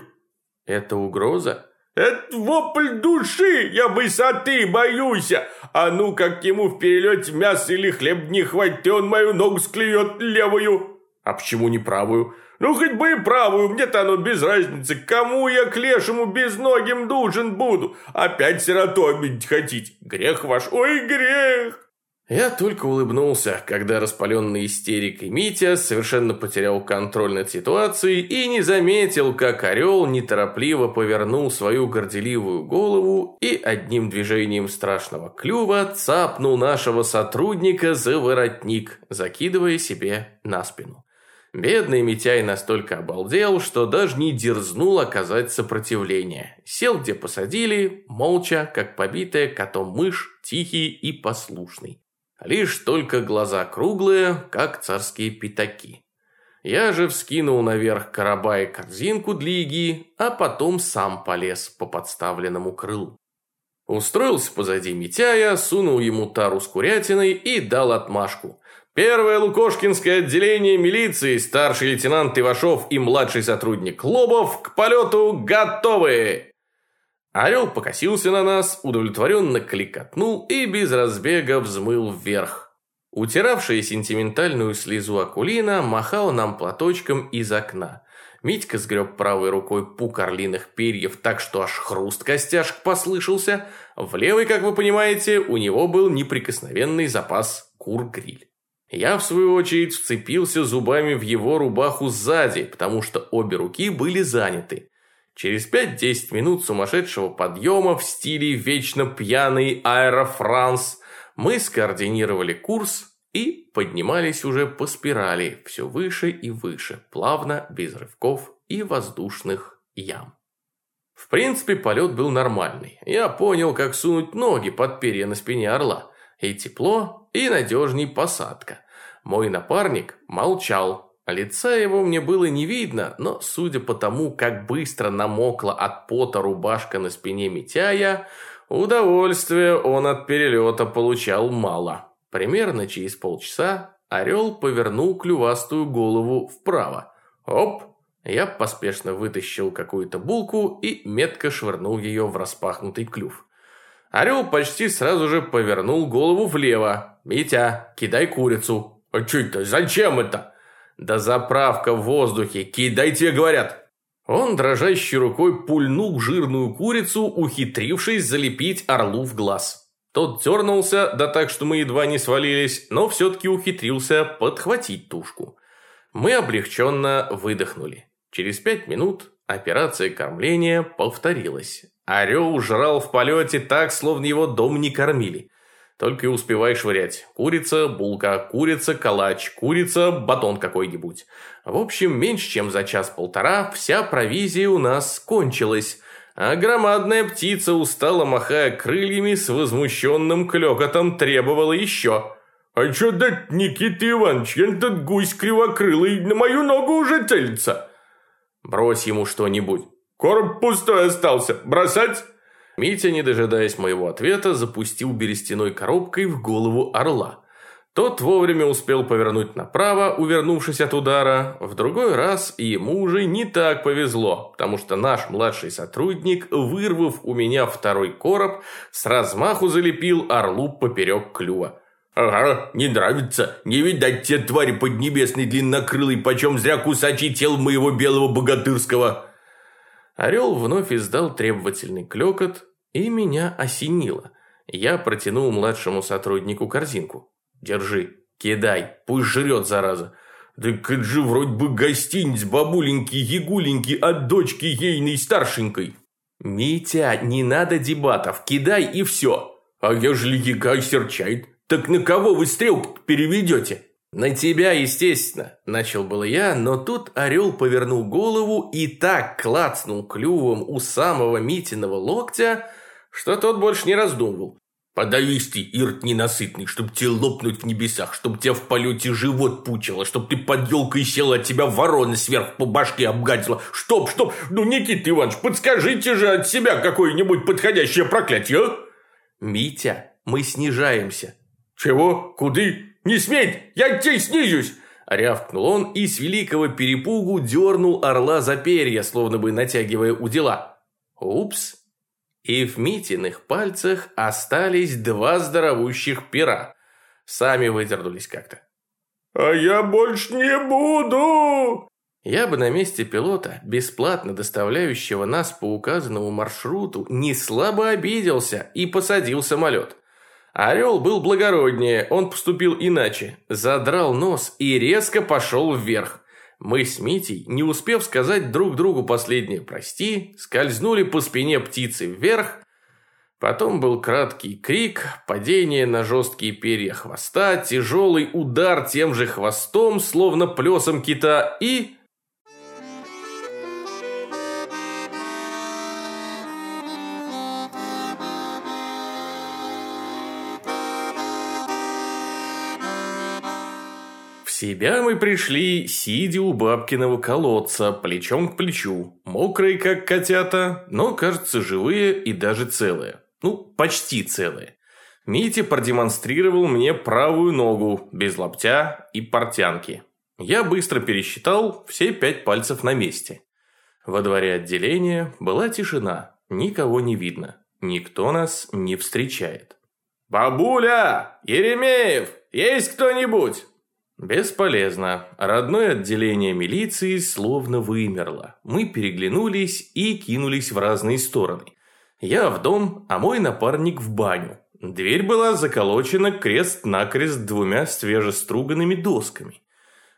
«Это угроза?» Это вопль души, я высоты боюсь. А ну, как ему в перелете мяса или хлеб не хватит, и он мою ногу склюет левую. А почему не правую? Ну, хоть бы и правую, мне-то оно без разницы. Кому я к лешему безногим должен буду? Опять сироту обидеть хотите? Грех ваш, ой, грех!» Я только улыбнулся, когда распаленный истерикой Митя совершенно потерял контроль над ситуацией и не заметил, как орел неторопливо повернул свою горделивую голову и одним движением страшного клюва цапнул нашего сотрудника за воротник, закидывая себе на спину. Бедный Митяй настолько обалдел, что даже не дерзнул оказать сопротивление. Сел, где посадили, молча, как побитая котом мышь, тихий и послушный. Лишь только глаза круглые, как царские пятаки. Я же вскинул наверх короба и корзинку для иги, а потом сам полез по подставленному крылу. Устроился позади Митяя, сунул ему тару с курятиной и дал отмашку. Первое Лукошкинское отделение милиции, старший лейтенант Ивашов и младший сотрудник Лобов к полету готовы! Орел покосился на нас, удовлетворенно кликотнул и без разбега взмыл вверх. Утиравшая сентиментальную слезу Акулина махал нам платочком из окна. Митька сгреб правой рукой пук орлиных перьев так, что аж хруст костяшек послышался. В левой, как вы понимаете, у него был неприкосновенный запас кур-гриль. Я, в свою очередь, вцепился зубами в его рубаху сзади, потому что обе руки были заняты. Через 5-10 минут сумасшедшего подъема в стиле вечно пьяный аэрофранс мы скоординировали курс и поднимались уже по спирали все выше и выше, плавно, без рывков и воздушных ям. В принципе, полет был нормальный. Я понял, как сунуть ноги под перья на спине орла. И тепло, и надежней посадка. Мой напарник молчал, Лица его мне было не видно, но судя по тому, как быстро намокла от пота рубашка на спине Митяя, удовольствия он от перелета получал мало. Примерно через полчаса орел повернул клювастую голову вправо. Оп! Я поспешно вытащил какую-то булку и метко швырнул ее в распахнутый клюв. Орел почти сразу же повернул голову влево. «Митя, кидай курицу!» «А что это? Зачем это?» Да заправка в воздухе, кидай тебе говорят. Он дрожащей рукой пульнул жирную курицу, ухитрившись залепить орлу в глаз. Тот дернулся, да так, что мы едва не свалились, но все-таки ухитрился подхватить тушку. Мы облегченно выдохнули. Через пять минут операция кормления повторилась. Орел жрал в полете так, словно его дом не кормили. Только и успевай швырять. Курица, булка, курица, калач, курица, батон какой-нибудь. В общем, меньше чем за час-полтора вся провизия у нас кончилась. А громадная птица, устало махая крыльями, с возмущенным клёкотом требовала еще. «А чё дать, Никита Иванович, этот гусь кривокрылый на мою ногу уже целится!» «Брось ему что-нибудь». «Короб пустой остался. Бросать?» Митя, не дожидаясь моего ответа, запустил берестяной коробкой в голову орла. Тот вовремя успел повернуть направо, увернувшись от удара. В другой раз ему уже не так повезло, потому что наш младший сотрудник, вырвав у меня второй короб, с размаху залепил орлу поперек клюва. «Ага, не нравится. Не видать те твари поднебесной длиннокрылой, почем зря кусачий тел моего белого богатырского». Орел вновь издал требовательный клекот, и меня осенило. Я протянул младшему сотруднику корзинку. «Держи, кидай, пусть жрет, зараза». «Так это же вроде бы гостиниц бабуленьки-ягуленьки от дочки ейной старшенькой». «Митя, не надо дебатов, кидай и все». «А ежели яга серчает, так на кого вы стрелку переведете?» «На тебя, естественно», – начал было я, но тут орел повернул голову и так клацнул клювом у самого Митиного локтя, что тот больше не раздумывал. «Подавись ты, ирт ненасытный, чтоб тебе лопнуть в небесах, чтоб тебя в полете живот пучило, чтоб ты под елкой села, от тебя ворона сверху по башке обгадила. Чтоб, чтоб, ну, Никита Иванович, подскажите же от себя какое-нибудь подходящее проклятие, а?» «Митя, мы снижаемся». «Чего? Куды? Не сметь! Я тебе снижусь!» Рявкнул он и с великого перепугу дернул орла за перья, словно бы натягивая удила. «Упс!» и в Митиных пальцах остались два здоровущих пера. Сами выдернулись как-то. «А я больше не буду!» Я бы на месте пилота, бесплатно доставляющего нас по указанному маршруту, не слабо обиделся и посадил самолет. Орел был благороднее, он поступил иначе. Задрал нос и резко пошел вверх. Мы с Митей, не успев сказать друг другу последнее «прости», скользнули по спине птицы вверх. Потом был краткий крик, падение на жесткие перья хвоста, тяжелый удар тем же хвостом, словно плесом кита, и... себя мы пришли, сидя у бабкиного колодца, плечом к плечу, мокрые, как котята, но, кажется, живые и даже целые. Ну, почти целые. Митя продемонстрировал мне правую ногу, без лаптя и портянки. Я быстро пересчитал все пять пальцев на месте. Во дворе отделения была тишина, никого не видно, никто нас не встречает. «Бабуля! Еремеев! Есть кто-нибудь?» Бесполезно. Родное отделение милиции словно вымерло. Мы переглянулись и кинулись в разные стороны. Я в дом, а мой напарник в баню. Дверь была заколочена крест-накрест двумя свежеструганными досками.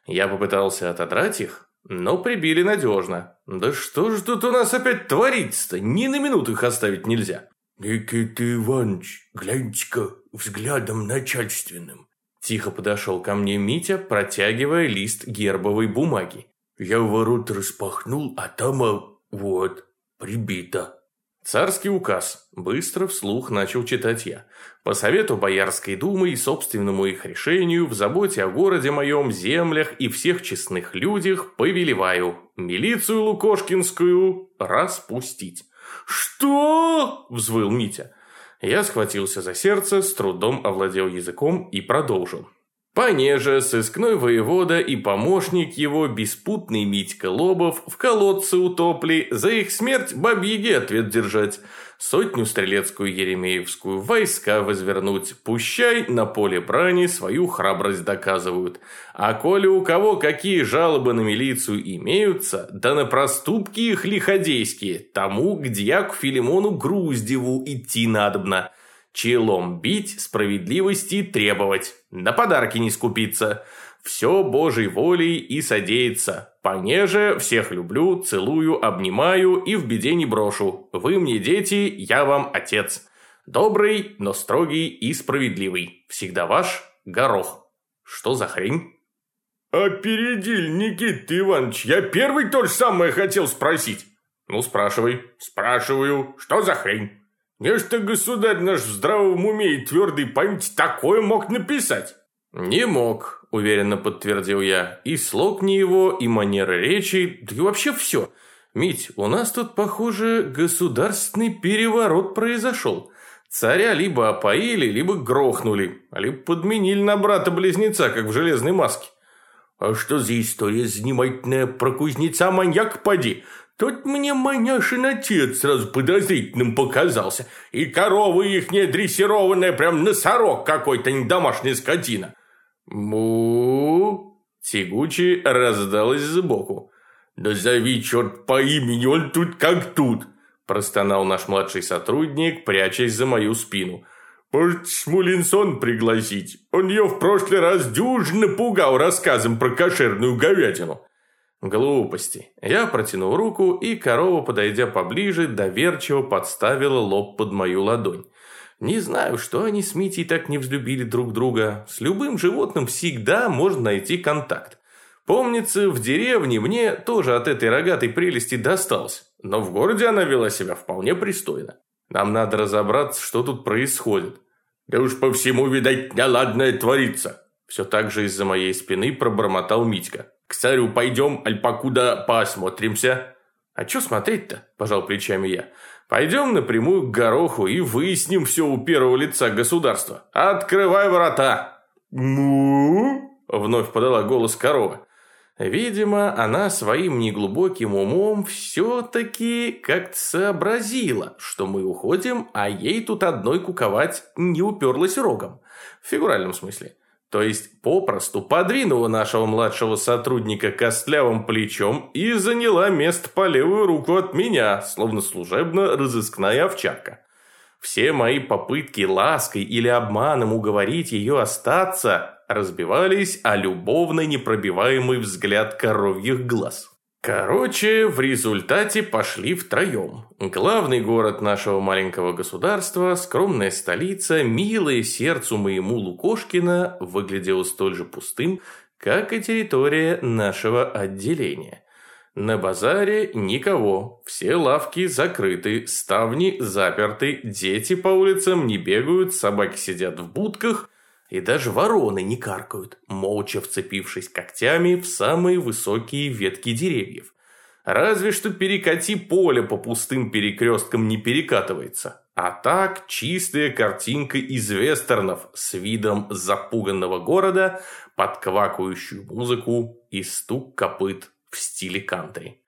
Я попытался отодрать их, но прибили надежно. Да что же тут у нас опять творится-то? Ни на минуту их оставить нельзя. Никита Иванович, гляньте-ка взглядом начальственным. Тихо подошел ко мне Митя, протягивая лист гербовой бумаги. Я ворот распахнул, а там, а, вот, прибито. Царский указ. Быстро вслух начал читать я. По совету Боярской думы и собственному их решению, в заботе о городе моем, землях и всех честных людях повелеваю милицию Лукошкинскую распустить. «Что?» – взвыл Митя. Я схватился за сердце, с трудом овладел языком и продолжил. Понеже сыскной воевода и помощник его, беспутный Митька Лобов, в колодце утопли, за их смерть бабьеге ответ держать, сотню стрелецкую Еремеевскую войска возвернуть, пущай на поле брани свою храбрость доказывают. А коли у кого какие жалобы на милицию имеются, да на проступки их лиходейские, тому к дьяку Филимону Груздеву идти надобно» челом бить, справедливости требовать, на подарки не скупиться. Все Божьей волей и содеется. Понеже всех люблю, целую, обнимаю и в беде не брошу. Вы мне дети, я вам отец. Добрый, но строгий и справедливый. Всегда ваш Горох. Что за хрень? «Опередили, Никита Иванович, я первый то же самое хотел спросить». «Ну, спрашивай». «Спрашиваю, что за хрень?» Нечто государь наш в здравом уме и твердой памяти такое мог написать. Не мог, уверенно подтвердил я. И слог не его, и манера речи, да и вообще все. Мить, у нас тут, похоже, государственный переворот произошел. Царя либо опоили, либо грохнули, либо подменили на брата-близнеца, как в железной маске. А что за история занимательная про кузнеца-маньяк, поди? Тут мне маняшин отец сразу подозрительным показался. И корова их не дрессированная, прям носорог какой-то, не домашняя скотина. Му Тягуче раздалось сбоку. «Да зови, черт, по имени, он тут как тут!» Простонал наш младший сотрудник, прячась за мою спину. «Может, Смулинсон пригласить? Он ее в прошлый раз дюжно пугал рассказом про кошерную говядину». Глупости. Я протянул руку, и корова, подойдя поближе, доверчиво подставила лоб под мою ладонь. Не знаю, что они с Митей так не взлюбили друг друга. С любым животным всегда можно найти контакт. Помнится, в деревне мне тоже от этой рогатой прелести досталось. Но в городе она вела себя вполне пристойно. Нам надо разобраться, что тут происходит. Да уж по всему, видать, неладное творится. Все так же из-за моей спины пробормотал Митька. К царю пойдем, аль покуда посмотримся. А что смотреть-то? Пожал плечами я. Пойдем напрямую к гороху и выясним все у первого лица государства. Открывай ворота. Му? Вновь подала голос корова. Видимо, она своим неглубоким умом все-таки как-то сообразила, что мы уходим, а ей тут одной куковать не уперлась рогом. В фигуральном смысле. То есть попросту подвинула нашего младшего сотрудника костлявым плечом и заняла место по левую руку от меня, словно служебно-розыскная овчарка. Все мои попытки лаской или обманом уговорить ее остаться разбивались о любовно непробиваемый взгляд коровьих глаз. Короче, в результате пошли втроем. Главный город нашего маленького государства, скромная столица, милое сердцу моему Лукошкина, выглядела столь же пустым, как и территория нашего отделения. На базаре никого, все лавки закрыты, ставни заперты, дети по улицам не бегают, собаки сидят в будках – и даже вороны не каркают, молча вцепившись когтями в самые высокие ветки деревьев. Разве что перекати поле по пустым перекресткам не перекатывается. А так чистая картинка из вестернов с видом запуганного города под квакающую музыку и стук копыт в стиле кантри.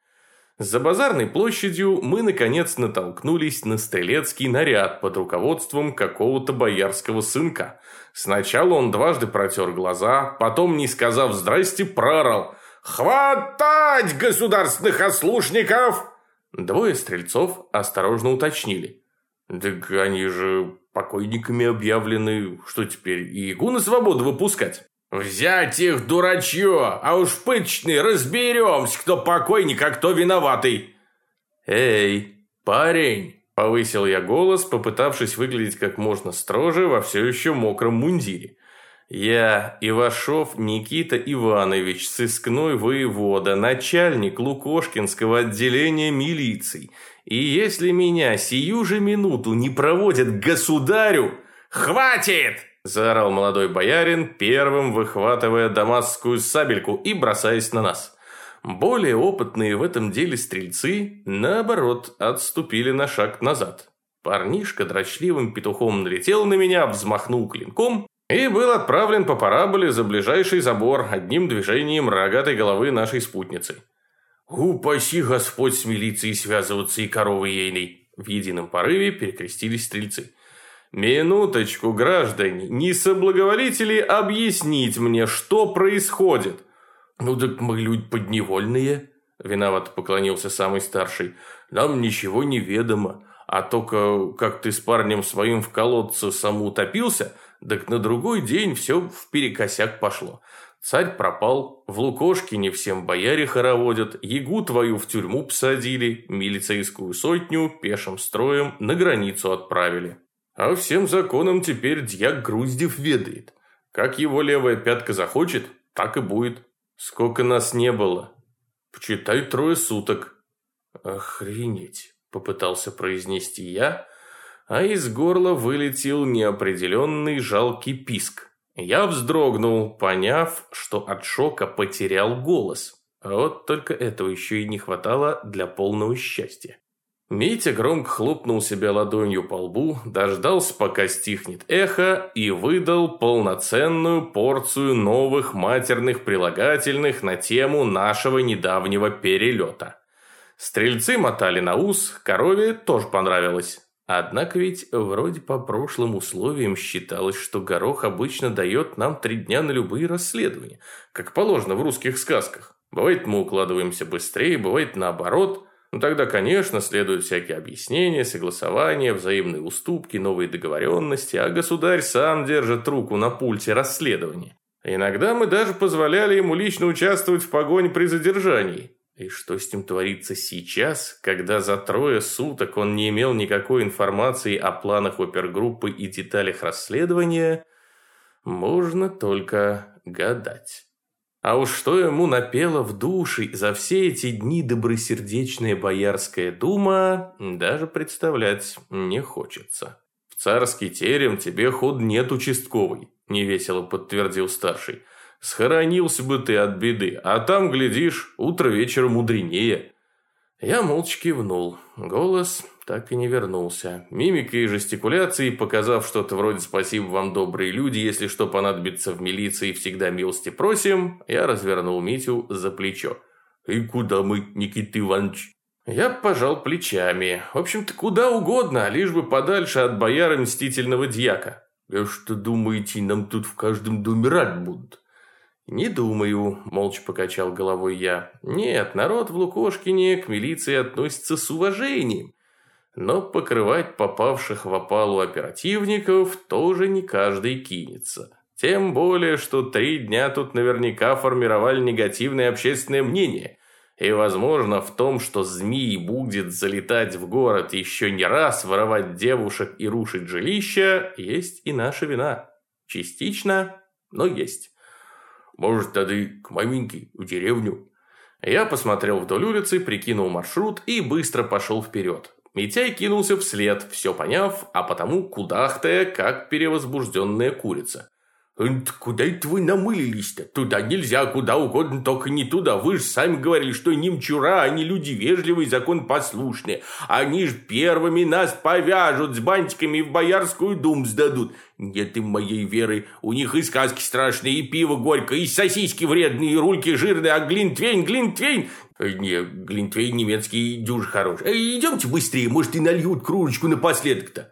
За базарной площадью мы, наконец, натолкнулись на стрелецкий наряд под руководством какого-то боярского сынка. Сначала он дважды протер глаза, потом, не сказав «здрасте», прорал «Хватать государственных ослушников!» Двое стрельцов осторожно уточнили. «Так они же покойниками объявлены. Что теперь, и ягу на свободу выпускать?» «Взять их, дурачье, а уж в пыточной разберемся, кто покойник, а кто виноватый!» «Эй, парень!» – повысил я голос, попытавшись выглядеть как можно строже во все еще мокром мундире. «Я, Ивашов Никита Иванович, сыскной воевода, начальник Лукошкинского отделения милиции. И если меня сию же минуту не проводят государю...» «Хватит!» Заорал молодой боярин, первым выхватывая дамасскую сабельку и бросаясь на нас. Более опытные в этом деле стрельцы, наоборот, отступили на шаг назад. Парнишка дрочливым петухом налетел на меня, взмахнул клинком и был отправлен по параболе за ближайший забор одним движением рогатой головы нашей спутницы. «Упаси Господь с милицией связываться и коровы ейной!» В едином порыве перекрестились стрельцы. «Минуточку, граждане, не соблаговолите ли объяснить мне, что происходит?» «Ну так мы люди подневольные», – виноват поклонился самый старший. «Нам ничего не ведомо, а только как ты с парнем своим в колодце саму утопился, так на другой день все вперекосяк пошло. Царь пропал, в Лукошкине всем бояре хороводят, ягу твою в тюрьму посадили, милицейскую сотню пешим строем на границу отправили. А всем законам теперь дьяк Груздев ведает. Как его левая пятка захочет, так и будет. Сколько нас не было. Почитай трое суток. Охренеть, попытался произнести я, а из горла вылетел неопределенный жалкий писк. Я вздрогнул, поняв, что от шока потерял голос. А вот только этого еще и не хватало для полного счастья. Митя громко хлопнул себя ладонью по лбу, дождался, пока стихнет эхо, и выдал полноценную порцию новых матерных прилагательных на тему нашего недавнего перелета. Стрельцы мотали на ус, корове тоже понравилось. Однако ведь вроде по прошлым условиям считалось, что горох обычно дает нам три дня на любые расследования, как положено в русских сказках. Бывает, мы укладываемся быстрее, бывает наоборот – ну тогда, конечно, следуют всякие объяснения, согласования, взаимные уступки, новые договоренности, а государь сам держит руку на пульте расследования. Иногда мы даже позволяли ему лично участвовать в погоне при задержании. И что с ним творится сейчас, когда за трое суток он не имел никакой информации о планах опергруппы и деталях расследования, можно только гадать. А уж что ему напело в душе за все эти дни добросердечная боярская дума, даже представлять не хочется. «В царский терем тебе ход нет участковый», – невесело подтвердил старший. «Схоронился бы ты от беды, а там, глядишь, утро вечера мудренее». Я молча кивнул. Голос так и не вернулся. Мимикой и жестикуляцией, показав что-то вроде «Спасибо вам, добрые люди, если что понадобится в милиции, всегда милости просим», я развернул Митю за плечо. «И куда мы, Никита Иванович?» Я пожал плечами. В общем-то, куда угодно, лишь бы подальше от бояра мстительного дьяка. А что думаете, нам тут в каждом доме рад будут? «Не думаю», – молча покачал головой я. «Нет, народ в Лукошкине к милиции относится с уважением. Но покрывать попавших в опалу оперативников тоже не каждый кинется. Тем более, что три дня тут наверняка формировали негативное общественное мнение. И, возможно, в том, что змей будет залетать в город еще не раз, воровать девушек и рушить жилища, есть и наша вина. Частично, но есть. Может, тогда к маменьке в деревню? Я посмотрел вдоль улицы, прикинул маршрут и быстро пошел вперед. Митяй кинулся вслед, все поняв, а потому кудахтая, как перевозбужденная курица. «Куда это вы намылились-то? Туда нельзя, куда угодно, только не туда. Вы же сами говорили, что немчура, они люди вежливые, закон послушные. Они ж первыми нас повяжут, с бантиками в Боярскую дум сдадут. Нет им моей веры. У них и сказки страшные, и пиво горькое, и сосиски вредные, и рульки жирные, а глинтвейн, глинтвейн... Не, глинтвейн немецкий дюж хороший. Идемте быстрее, может и нальют кружечку напоследок-то.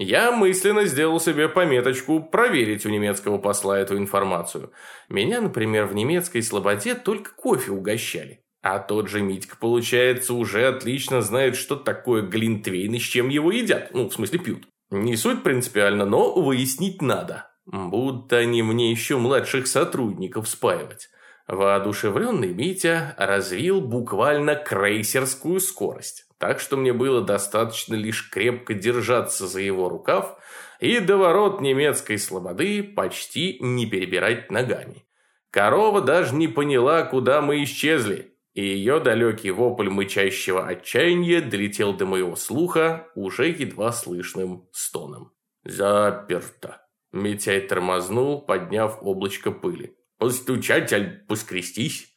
Я мысленно сделал себе пометочку проверить у немецкого посла эту информацию. Меня, например, в немецкой слободе только кофе угощали. А тот же Митька, получается, уже отлично знает, что такое глинтвейн и с чем его едят. Ну, в смысле, пьют. Не суть принципиально, но выяснить надо. Будто они мне еще младших сотрудников спаивать. Воодушевленный Митя развил буквально крейсерскую скорость так что мне было достаточно лишь крепко держаться за его рукав и до ворот немецкой слободы почти не перебирать ногами. Корова даже не поняла, куда мы исчезли, и ее далекий вопль мычащего отчаяния долетел до моего слуха уже едва слышным стоном. «Заперто!» Митяй тормознул, подняв облачко пыли. «Постучать, аль поскрестись?»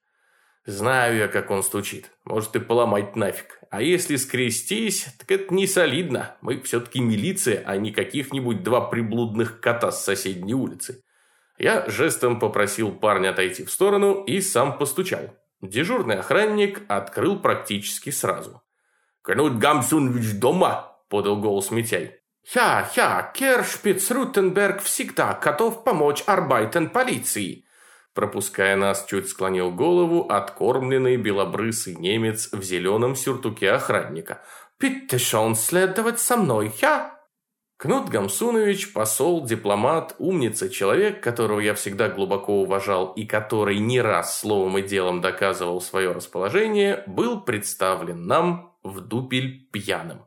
Знаю я, как он стучит. Может и поломать нафиг. А если скрестись, так это не солидно. Мы все-таки милиция, а не каких-нибудь два приблудных кота с соседней улицы. Я жестом попросил парня отойти в сторону и сам постучал. Дежурный охранник открыл практически сразу. «Кнут Гамсунович дома?» – подал голос Митяй. «Я, я, Кершпиц Рутенберг всегда готов помочь Арбайтен полиции», Пропуская нас, чуть склонил голову откормленный белобрысый немец в зеленом сюртуке охранника. «Питтешон следовать со мной, я!» Кнут Гамсунович, посол, дипломат, умница, человек, которого я всегда глубоко уважал и который не раз словом и делом доказывал свое расположение, был представлен нам в дупель пьяным.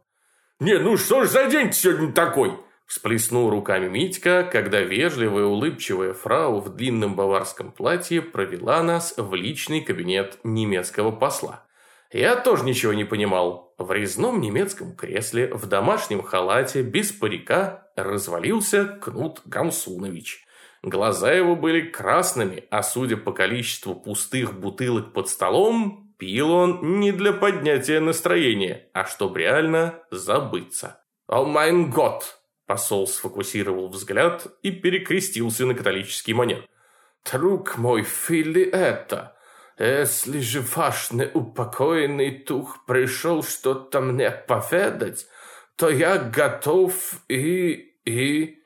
«Не, ну что ж за день сегодня такой?» Всплеснул руками Митька, когда вежливая улыбчивая фрау в длинном баварском платье провела нас в личный кабинет немецкого посла. Я тоже ничего не понимал. В резном немецком кресле, в домашнем халате, без парика, развалился Кнут Гамсунович. Глаза его были красными, а судя по количеству пустых бутылок под столом, пил он не для поднятия настроения, а чтобы реально забыться. «О майн год!» Посол сфокусировал взгляд и перекрестился на католический манер. «Друг мой, Фили это? Если же ваш неупокоенный дух пришел что-то мне поведать, то я готов и... и...»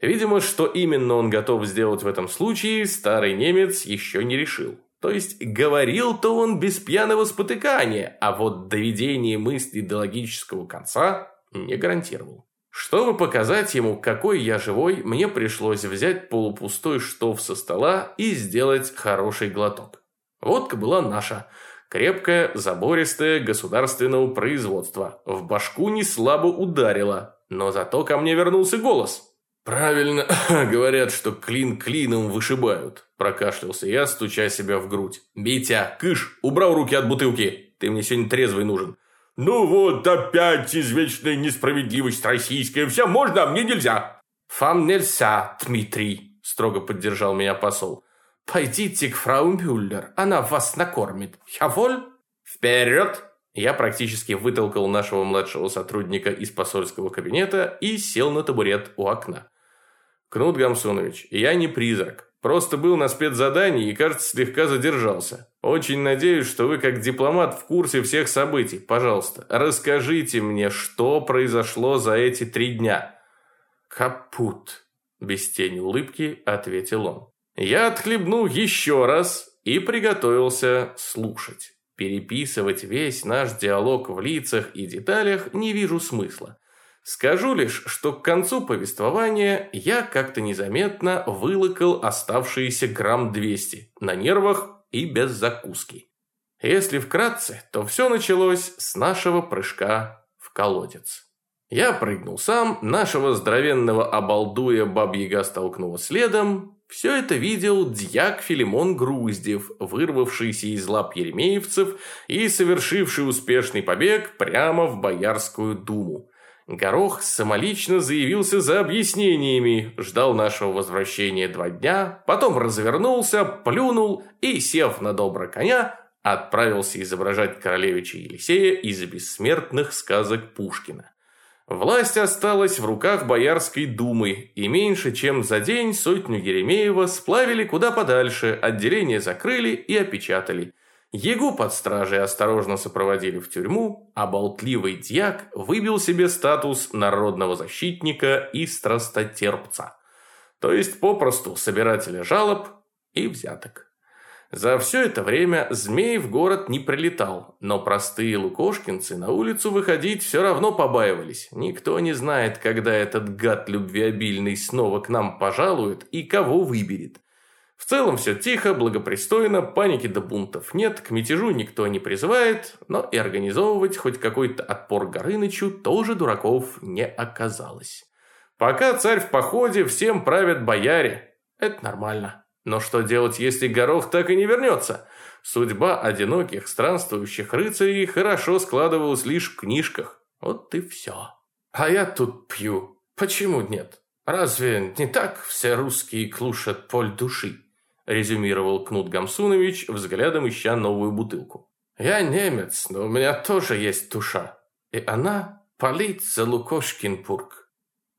Видимо, что именно он готов сделать в этом случае, старый немец еще не решил. То есть, говорил-то он без пьяного спотыкания, а вот доведение мысли до логического конца не гарантировал. Чтобы показать ему, какой я живой, мне пришлось взять полупустой штоф со стола и сделать хороший глоток. Водка была наша. Крепкая, забористая, государственного производства. В башку не слабо ударила, но зато ко мне вернулся голос. «Правильно говорят, что клин клином вышибают», – прокашлялся я, стуча себя в грудь. «Митя, кыш, убрал руки от бутылки. Ты мне сегодня трезвый нужен. «Ну вот опять извечная несправедливость российская. Все можно, а мне нельзя». «Вам нельзя, Дмитрий», – строго поддержал меня посол. «Пойдите к фрау Мюллер, она вас накормит. Я воль?» «Вперед!» Я практически вытолкал нашего младшего сотрудника из посольского кабинета и сел на табурет у окна. «Кнут Гамсунович, я не призрак. Просто был на спецзадании и, кажется, слегка задержался. Очень надеюсь, что вы, как дипломат, в курсе всех событий. Пожалуйста, расскажите мне, что произошло за эти три дня». «Капут», без тени улыбки ответил он. Я отхлебнул еще раз и приготовился слушать. Переписывать весь наш диалог в лицах и деталях не вижу смысла. Скажу лишь, что к концу повествования я как-то незаметно вылокал оставшиеся грамм 200 на нервах и без закуски. Если вкратце, то все началось с нашего прыжка в колодец. Я прыгнул сам, нашего здоровенного обалдуя бабьяга столкнула следом. Все это видел дьяк Филимон Груздев, вырвавшийся из лап еремеевцев и совершивший успешный побег прямо в Боярскую думу. Горох самолично заявился за объяснениями, ждал нашего возвращения два дня, потом развернулся, плюнул и, сев на добро коня, отправился изображать королевича Елисея из бессмертных сказок Пушкина. Власть осталась в руках Боярской думы, и меньше чем за день сотню Еремеева сплавили куда подальше, отделение закрыли и опечатали. Егу под стражей осторожно сопроводили в тюрьму, а болтливый дьяк выбил себе статус народного защитника и страстотерпца. То есть попросту собирателя жалоб и взяток. За все это время змей в город не прилетал, но простые лукошкинцы на улицу выходить все равно побаивались. Никто не знает, когда этот гад любвеобильный снова к нам пожалует и кого выберет. В целом все тихо, благопристойно, паники до бунтов нет, к мятежу никто не призывает, но и организовывать хоть какой-то отпор Горынычу тоже дураков не оказалось. Пока царь в походе, всем правят бояре. Это нормально. Но что делать, если Горох так и не вернется? Судьба одиноких странствующих рыцарей хорошо складывалась лишь в книжках. Вот и все. А я тут пью. Почему нет? Разве не так все русские клушат поль души? Резюмировал Кнут Гамсунович, взглядом ища новую бутылку. Я немец, но у меня тоже есть душа. И она за Лукошкинбург.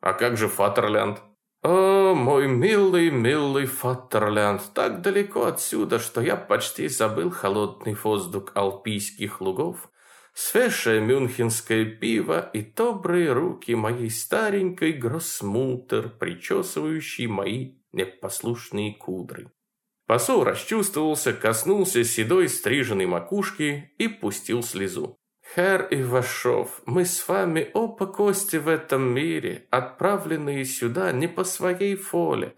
А как же Фатерлянд? «О, мой милый, милый Фаттерлянд, так далеко отсюда, что я почти забыл холодный воздух альпийских лугов, свежее мюнхенское пиво и добрые руки моей старенькой гроссмутер, причесывающей мои непослушные кудры». Посол расчувствовался, коснулся седой стриженной макушки и пустил слезу. «Хер Ивашов, мы с вами оба кости в этом мире, отправленные сюда не по своей воле.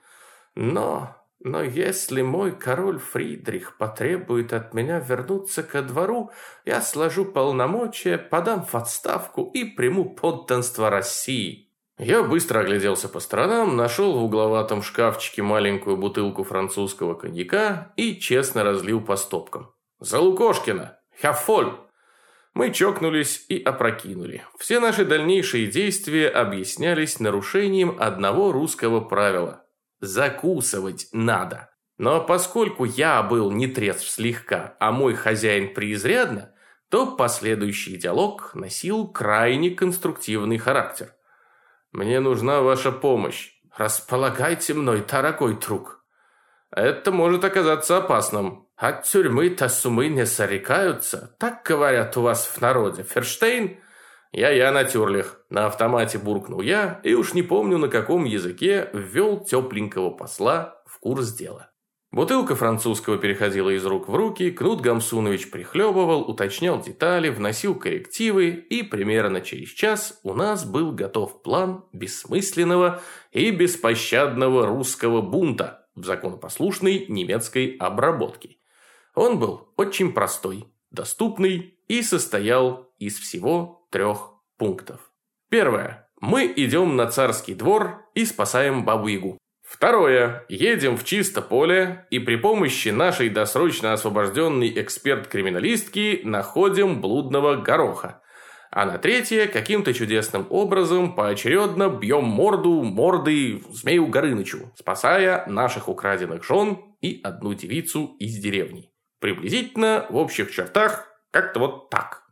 Но, но если мой король Фридрих потребует от меня вернуться ко двору, я сложу полномочия, подам в отставку и приму подданство России». Я быстро огляделся по сторонам, нашел в угловатом шкафчике маленькую бутылку французского коньяка и честно разлил по стопкам. «За Лукошкина! Хафоль!» Мы чокнулись и опрокинули. Все наши дальнейшие действия объяснялись нарушением одного русского правила. Закусывать надо. Но поскольку я был не трезв слегка, а мой хозяин преизрядно, то последующий диалог носил крайне конструктивный характер. «Мне нужна ваша помощь. Располагайте мной, дорогой друг. Это может оказаться опасным. От тюрьмы-то сумы не сорекаются. Так говорят у вас в народе. Ферштейн? Я-я натюрлих. На автомате буркнул я и уж не помню на каком языке ввел тепленького посла в курс дела. Бутылка французского переходила из рук в руки, Кнут Гамсунович прихлебывал, уточнял детали, вносил коррективы, и примерно через час у нас был готов план бессмысленного и беспощадного русского бунта в законопослушной немецкой обработке. Он был очень простой, доступный и состоял из всего трех пунктов. Первое. Мы идем на царский двор и спасаем Бабу-Ягу. Второе. Едем в чисто поле и при помощи нашей досрочно освобожденной эксперт-криминалистки находим блудного гороха. А на третье, каким-то чудесным образом поочередно бьем морду морды змею Горынычу, спасая наших украденных жен и одну девицу из деревни. Приблизительно, в общих чертах, как-то вот так.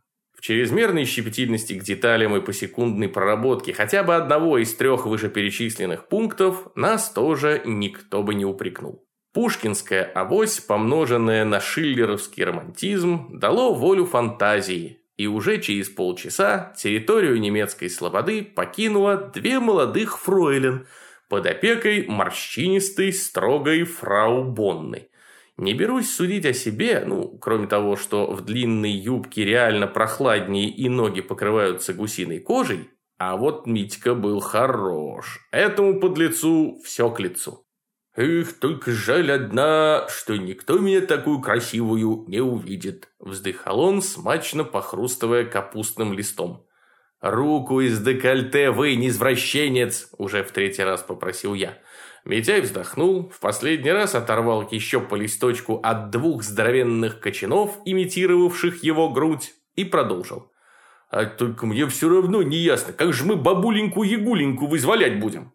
Чрезмерной щепетильности к деталям и посекундной проработке хотя бы одного из трех вышеперечисленных пунктов нас тоже никто бы не упрекнул. Пушкинская авось, помноженная на шиллеровский романтизм, дало волю фантазии, и уже через полчаса территорию немецкой слободы покинуло две молодых фройлен, Под опекой морщинистой, строгой фрау Бонны. Не берусь судить о себе, ну, кроме того, что в длинной юбке реально прохладнее и ноги покрываются гусиной кожей, а вот Митька был хорош. Этому подлецу все к лицу. «Эх, только жаль одна, что никто меня такую красивую не увидит», вздыхал он, смачно похрустывая капустным листом. «Руку из декольте вы, неизвращенец!» уже в третий раз попросил я. Митяй вздохнул, в последний раз оторвал еще по листочку от двух здоровенных кочанов, имитировавших его грудь, и продолжил. «А только мне все равно не ясно, как же мы бабуленьку-ягуленьку вызволять будем?»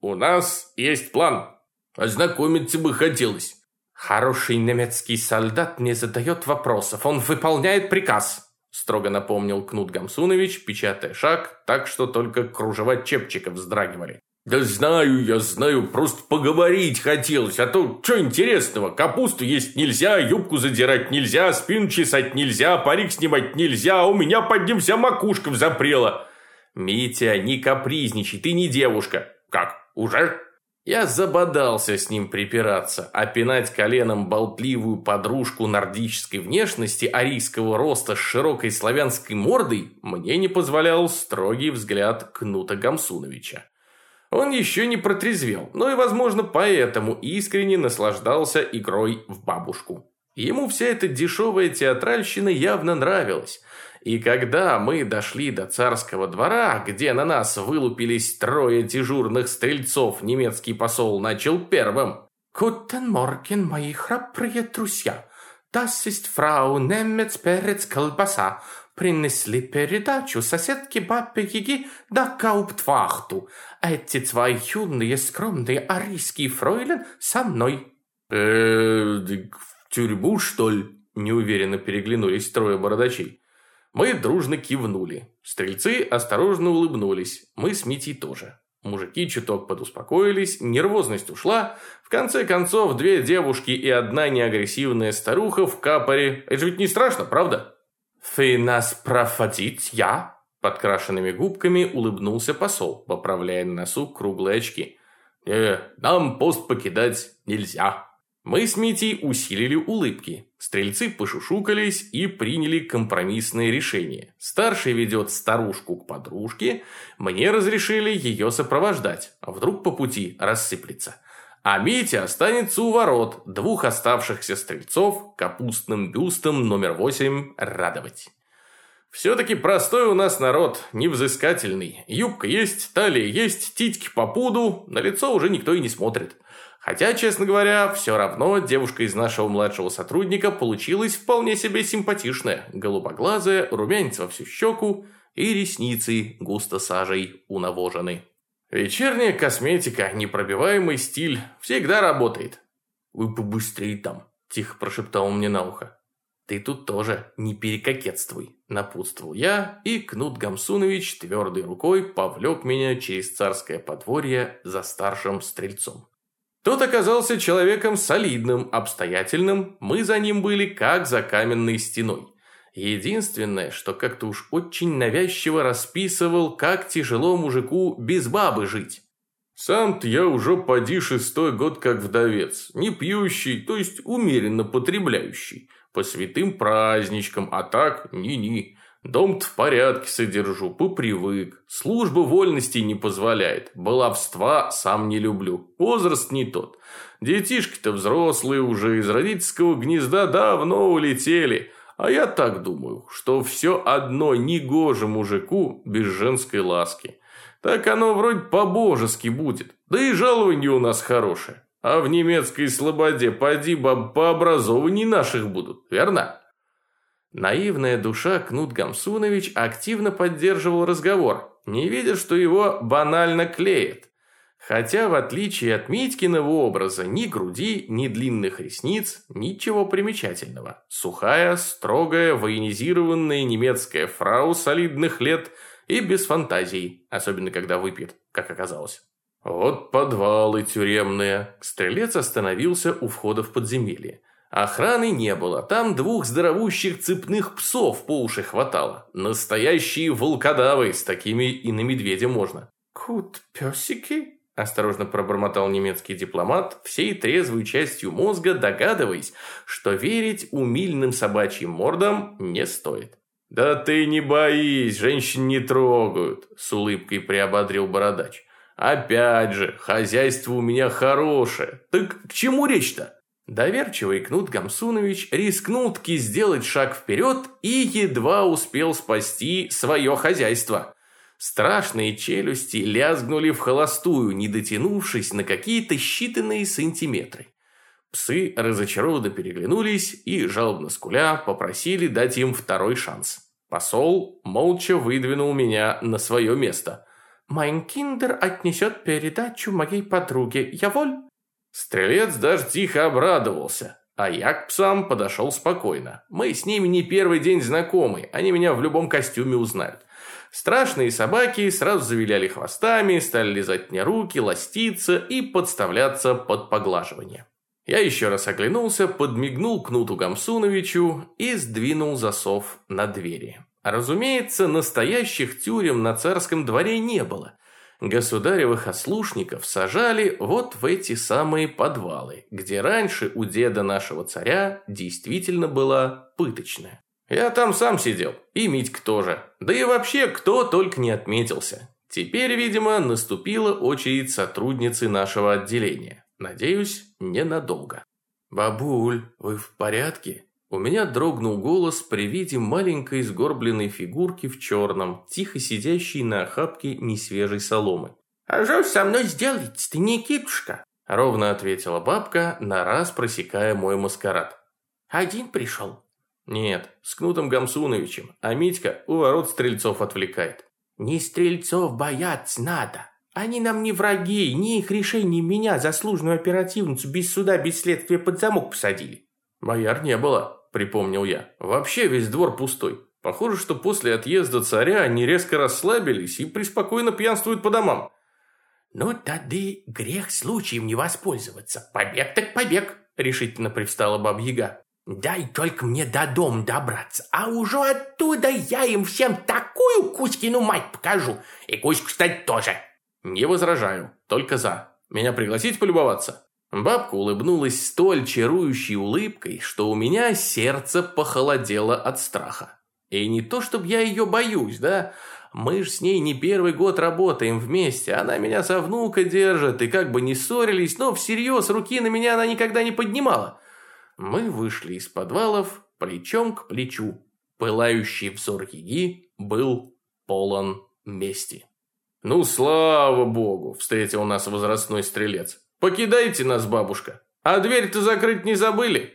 «У нас есть план», Ознакомиться бы хотелось. Хороший немецкий солдат не задает вопросов, он выполняет приказ. Строго напомнил Кнут Гамсунович, печатая шаг, так что только кружева чепчика вздрагивали. «Да знаю я, знаю, просто поговорить хотелось, а то что интересного, капусту есть нельзя, юбку задирать нельзя, спину чесать нельзя, парик снимать нельзя, а у меня под ним вся макушка взапрела». «Митя, не капризничай, ты не девушка». «Как, уже?» Я забодался с ним припираться, а пинать коленом болтливую подружку нордической внешности, арийского роста с широкой славянской мордой мне не позволял строгий взгляд Кнута Гамсуновича. Он еще не протрезвел, но и, возможно, поэтому искренне наслаждался игрой в бабушку. Ему вся эта дешевая театральщина явно нравилась – и когда мы дошли до царского двора, где на нас вылупились трое дежурных стрельцов, немецкий посол начал первым. «Гутен морген, мои храбрые друзья! Das ist фрау Немец Перец Колбаса. Принесли передачу соседке Бабе Яги да Гауптвахту. Эти два юные скромные арийские фройлен со мной». «Э, в тюрьму, что ли?» Неуверенно переглянулись трое бородачей. Мы дружно кивнули. Стрельцы осторожно улыбнулись. Мы с Митей тоже. Мужики чуток подуспокоились, нервозность ушла. В конце концов, две девушки и одна неагрессивная старуха в капоре. Это ведь не страшно, правда? «Вы нас профатить, я?» Подкрашенными губками улыбнулся посол, поправляя на носу круглые очки. «Э, нам пост покидать нельзя», мы с Митей усилили улыбки. Стрельцы пошушукались и приняли компромиссное решение. Старший ведет старушку к подружке, мне разрешили ее сопровождать, а вдруг по пути рассыплется. А Митя останется у ворот, двух оставшихся стрельцов капустным бюстом номер восемь радовать. Все-таки простой у нас народ, невзыскательный. Юбка есть, талия есть, титьки по пуду, на лицо уже никто и не смотрит. Хотя, честно говоря, все равно девушка из нашего младшего сотрудника получилась вполне себе симпатичная. Голубоглазая, румянец во всю щеку и ресницы густо сажей унавожены. Вечерняя косметика, непробиваемый стиль, всегда работает. «Вы побыстрее там», – тихо прошептал мне на ухо. «Ты тут тоже не перекокетствуй», – напутствовал я, и Кнут Гамсунович твердой рукой повлек меня через царское подворье за старшим стрельцом. Тот оказался человеком солидным, обстоятельным, мы за ним были как за каменной стеной. Единственное, что как-то уж очень навязчиво расписывал, как тяжело мужику без бабы жить. Сам-то я уже поди шестой год как вдовец, не пьющий, то есть умеренно потребляющий, по святым праздничкам, а так ни-ни. Дом-то в порядке содержу, попривык. Служба вольности не позволяет. Баловства сам не люблю. Возраст не тот. Детишки-то взрослые уже из родительского гнезда давно улетели. А я так думаю, что все одно негоже мужику без женской ласки. Так оно вроде по-божески будет. Да и жалование у нас хорошее. А в немецкой слободе поди баб по образованию наших будут, верно? Наивная душа Кнут Гамсунович активно поддерживал разговор, не видя, что его банально клеит. Хотя, в отличие от Митькиного образа, ни груди, ни длинных ресниц, ничего примечательного. Сухая, строгая, военизированная немецкая фрау солидных лет и без фантазий, особенно когда выпьет, как оказалось. Вот подвалы тюремные. Стрелец остановился у входа в подземелье. Охраны не было, там двух здоровущих цепных псов по уши хватало. Настоящие волкодавы, с такими и на медведя можно. «Кут, песики?» Осторожно пробормотал немецкий дипломат, всей трезвой частью мозга догадываясь, что верить умильным собачьим мордам не стоит. «Да ты не боись, женщин не трогают», – с улыбкой приободрил бородач. «Опять же, хозяйство у меня хорошее. Так к чему речь-то?» Доверчивый Кнут Гамсунович рискнул таки сделать шаг вперед и едва успел спасти свое хозяйство. Страшные челюсти лязгнули в холостую, не дотянувшись на какие-то считанные сантиметры. Псы разочарованно переглянулись и, жалобно скуля, попросили дать им второй шанс. Посол молча выдвинул меня на свое место. «Майн киндер отнесет передачу моей подруге. Я воль?» Стрелец даже тихо обрадовался, а я к псам подошел спокойно. Мы с ними не первый день знакомы, они меня в любом костюме узнают. Страшные собаки сразу завиляли хвостами, стали лизать мне руки, ластиться и подставляться под поглаживание. Я еще раз оглянулся, подмигнул Кнуту Гамсуновичу и сдвинул засов на двери. Разумеется, настоящих тюрем на царском дворе не было. Государевых ослушников сажали вот в эти самые подвалы, где раньше у деда нашего царя действительно была пыточная. Я там сам сидел, и Митька тоже. Да и вообще, кто только не отметился. Теперь, видимо, наступила очередь сотрудницы нашего отделения. Надеюсь, ненадолго. «Бабуль, вы в порядке?» У меня дрогнул голос при виде маленькой сгорбленной фигурки в черном, тихо сидящей на охапке несвежей соломы. «А что со мной сделать, ты, Никитушка?» Ровно ответила бабка, на раз просекая мой маскарад. «Один пришел?» «Нет, с Кнутом Гамсуновичем, а Митька у ворот стрельцов отвлекает». «Не стрельцов бояться надо. Они нам не враги, ни их решение меня, заслуженную оперативницу, без суда, без следствия под замок посадили». «Бояр не было», припомнил я. Вообще весь двор пустой. Похоже, что после отъезда царя они резко расслабились и преспокойно пьянствуют по домам. «Ну, тогда грех случаем не воспользоваться. Побег так побег», — решительно привстала баба-яга. «Дай только мне до дома добраться, а уже оттуда я им всем такую Кузькину мать покажу. И Кузьку, кстати, тоже». «Не возражаю, только за. Меня пригласить полюбоваться?» Бабка улыбнулась столь чарующей улыбкой, что у меня сердце похолодело от страха. И не то, чтобы я ее боюсь, да? Мы ж с ней не первый год работаем вместе, она меня со внука держит, и как бы не ссорились, но всерьез руки на меня она никогда не поднимала. Мы вышли из подвалов плечом к плечу. Пылающий взор Яги был полон мести. «Ну, слава богу!» – встретил нас возрастной стрелец. «Покидайте нас, бабушка! А дверь-то закрыть не забыли?»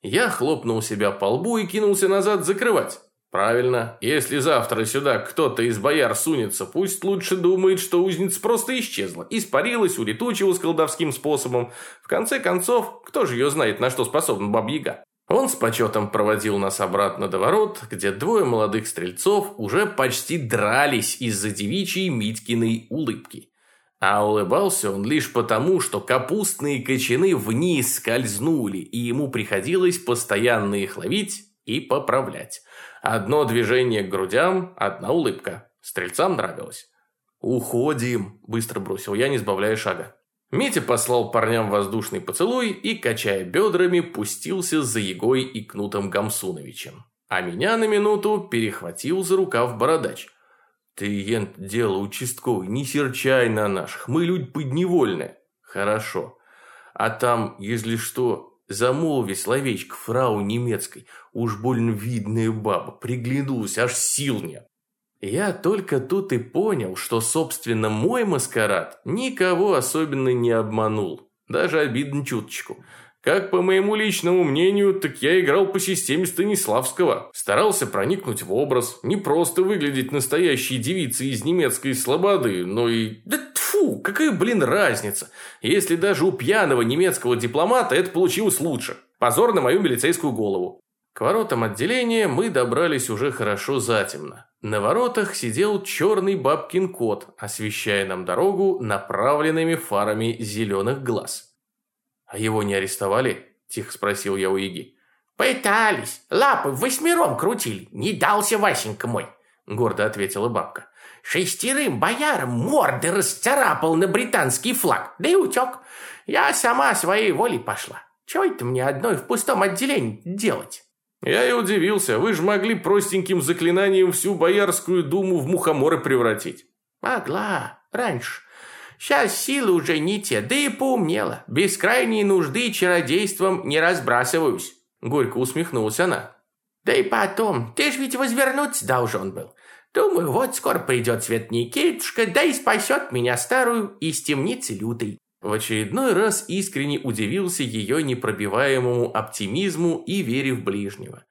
Я хлопнул себя по лбу и кинулся назад закрывать. Правильно, если завтра сюда кто-то из бояр сунется, пусть лучше думает, что узница просто исчезла, испарилась, улетучилась колдовским способом. В конце концов, кто же ее знает, на что способна бабьяга? Он с почетом проводил нас обратно до ворот, где двое молодых стрельцов уже почти дрались из-за девичьей Митькиной улыбки. А улыбался он лишь потому, что капустные кочаны вниз скользнули, и ему приходилось постоянно их ловить и поправлять. Одно движение к грудям, одна улыбка. Стрельцам нравилось. «Уходим», – быстро бросил я, не сбавляя шага. Митя послал парням воздушный поцелуй и, качая бедрами, пустился за Егой и Кнутом Гамсуновичем. А меня на минуту перехватил за рукав бородач – «Ты, ент, дело участковый, не серчай на наших, мы люди подневольные». «Хорошо. А там, если что, замолви словечко фрау немецкой, уж больно видная баба, приглянулась, аж сил нет». Я только тут и понял, что, собственно, мой маскарад никого особенно не обманул. Даже обидно чуточку. Как по моему личному мнению, так я играл по системе Станиславского. Старался проникнуть в образ, не просто выглядеть настоящей девицей из немецкой слободы, но и... Да тфу, какая, блин, разница, если даже у пьяного немецкого дипломата это получилось лучше. Позор на мою милицейскую голову. К воротам отделения мы добрались уже хорошо затемно. На воротах сидел черный бабкин кот, освещая нам дорогу направленными фарами зеленых глаз. «А его не арестовали?» – тихо спросил я у Иги. «Пытались. Лапы восьмером крутили. Не дался Васенька мой», – гордо ответила бабка. Шестерым боярам морды расцарапал на британский флаг, да и утек. Я сама своей волей пошла. Чего это мне одной в пустом отделении делать? Я и удивился, вы же могли простеньким заклинанием всю Боярскую думу в мухоморы превратить. Могла, раньше. Сейчас силы уже не те, да и поумнела. Без крайней нужды чародейством не разбрасываюсь. Горько усмехнулась она. Да и потом, ты ж ведь возвернуться должен был. Думаю, вот скоро придет Свет Никитушка, да и спасет меня старую из темницы лютой. В очередной раз искренне удивился ее непробиваемому оптимизму и вере в ближнего.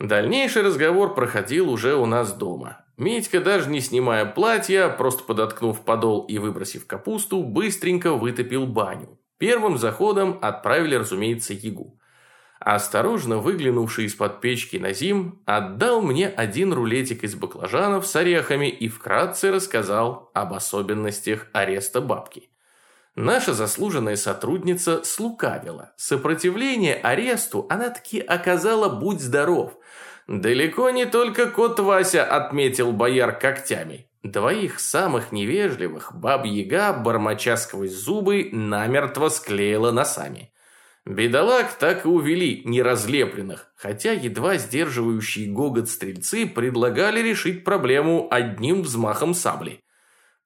Дальнейший разговор проходил уже у нас дома. Митька, даже не снимая платья, просто подоткнув подол и выбросив капусту, быстренько вытопил баню. Первым заходом отправили, разумеется, Ягу. Осторожно выглянувший из-под печки Назим отдал мне один рулетик из баклажанов с орехами и вкратце рассказал об особенностях ареста бабки. Наша заслуженная сотрудница слукавила. Сопротивление аресту она таки оказала «будь здоров». Далеко не только кот Вася отметил бояр когтями. Двоих самых невежливых баб-яга, бормоча сквозь зубы, намертво склеила носами. Бедолаг так и увели неразлепленных, хотя едва сдерживающие гогот стрельцы предлагали решить проблему одним взмахом сабли.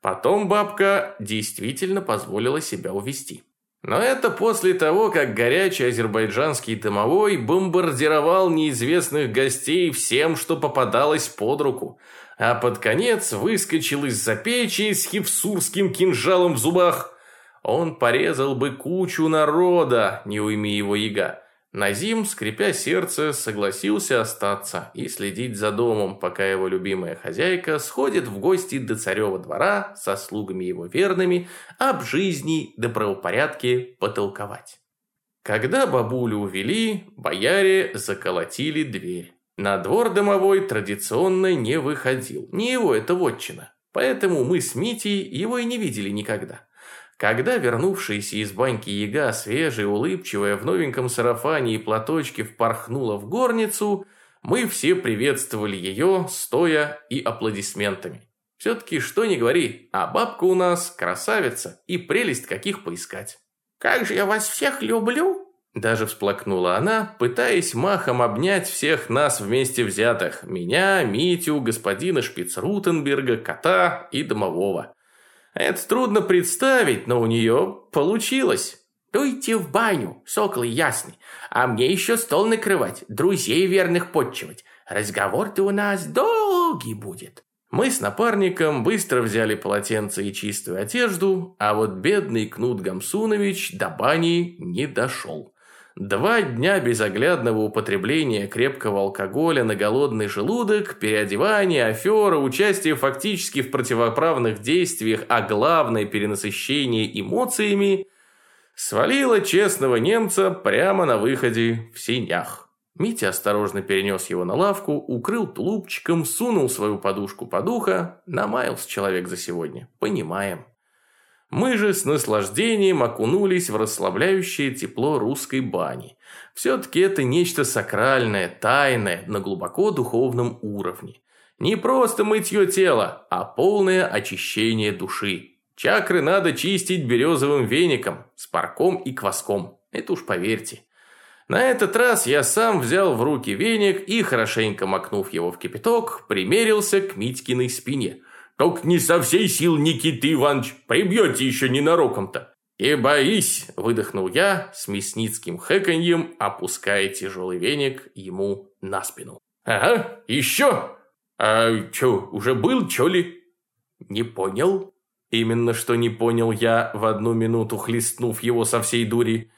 Потом бабка действительно позволила себя увести. Но это после того, как горячий азербайджанский домовой бомбардировал неизвестных гостей всем, что попадалось под руку, а под конец выскочил из-за печи с хевсурским кинжалом в зубах. Он порезал бы кучу народа, не уйми его яга. Назим, скрипя сердце, согласился остаться и следить за домом, пока его любимая хозяйка сходит в гости до царева двора со слугами его верными об жизни да правопорядке потолковать. Когда бабулю увели, бояре заколотили дверь. На двор домовой традиционно не выходил, не его это вотчина, поэтому мы с Митей его и не видели никогда. Когда вернувшаяся из баньки яга, свежая, улыбчивая, в новеньком сарафане и платочке впорхнула в горницу, мы все приветствовали ее, стоя и аплодисментами. Все-таки что ни говори, а бабка у нас красавица и прелесть каких поискать. «Как же я вас всех люблю!» Даже всплакнула она, пытаясь махом обнять всех нас вместе взятых. Меня, Митю, господина Шпицрутенберга, кота и домового. Это трудно представить, но у нее получилось. Дуйте в баню, сокол ясный, а мне еще стол накрывать, друзей верных подчивать. Разговор-то у нас долгий будет. Мы с напарником быстро взяли полотенце и чистую одежду, а вот бедный Кнут Гамсунович до бани не дошел. Два дня безоглядного употребления крепкого алкоголя на голодный желудок, переодевание, афера, участие фактически в противоправных действиях, а главное перенасыщение эмоциями, свалило честного немца прямо на выходе в синях. Митя осторожно перенес его на лавку, укрыл тулупчиком, сунул свою подушку под ухо, намаялся человек за сегодня. Понимаем. Мы же с наслаждением окунулись в расслабляющее тепло русской бани. Все-таки это нечто сакральное, тайное, на глубоко духовном уровне. Не просто мытье тела, а полное очищение души. Чакры надо чистить березовым веником, с парком и кваском. Это уж поверьте. На этот раз я сам взял в руки веник и, хорошенько макнув его в кипяток, примерился к Митькиной спине – только не со всей сил, Никита Иванович, прибьете еще ненароком-то. И боись, выдохнул я с мясницким хэканьем, опуская тяжелый веник ему на спину. Ага, еще? А что, уже был, чё ли? Не понял. Именно что не понял я, в одну минуту хлестнув его со всей дури.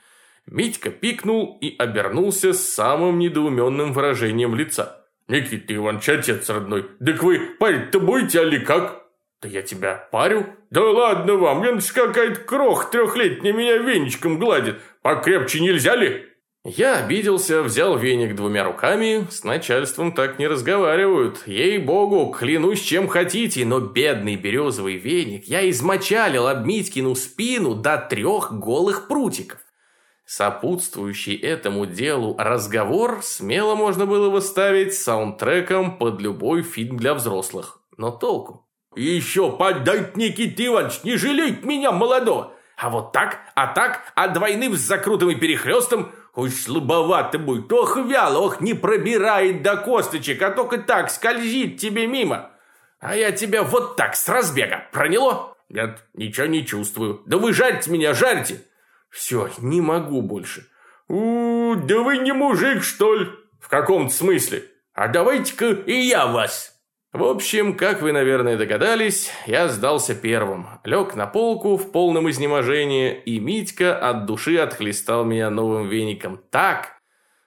Митька пикнул и обернулся с самым недоуменным выражением лица. «Никита Иванович, отец родной, так вы парить-то будете, али как?» «Да я тебя парю?» «Да ладно вам, я какая-то крох трехлетняя меня веничком гладит. Покрепче нельзя ли?» Я обиделся, взял веник двумя руками. С начальством так не разговаривают. Ей-богу, клянусь чем хотите, но бедный березовый веник я измочалил об Митькину спину до трех голых прутиков. Сопутствующий этому делу разговор смело можно было выставить саундтреком под любой фильм для взрослых. Но толку? Еще подать, Никита Иванович, не жалеть меня, молодого. А вот так, а так, а двойным с закрутым и перехлестом, Уж слабовато будет, ох вяло, ох не пробирает до косточек, а только так скользит тебе мимо. А я тебя вот так с разбега проняло? Нет, ничего не чувствую. Да вы жарьте меня, жарьте. Все, не могу больше. у да вы не мужик, что ли? В каком-то смысле. А давайте-ка и я вас. В общем, как вы, наверное, догадались, я сдался первым. Лег на полку в полном изнеможении, и Митька от души отхлестал меня новым веником так,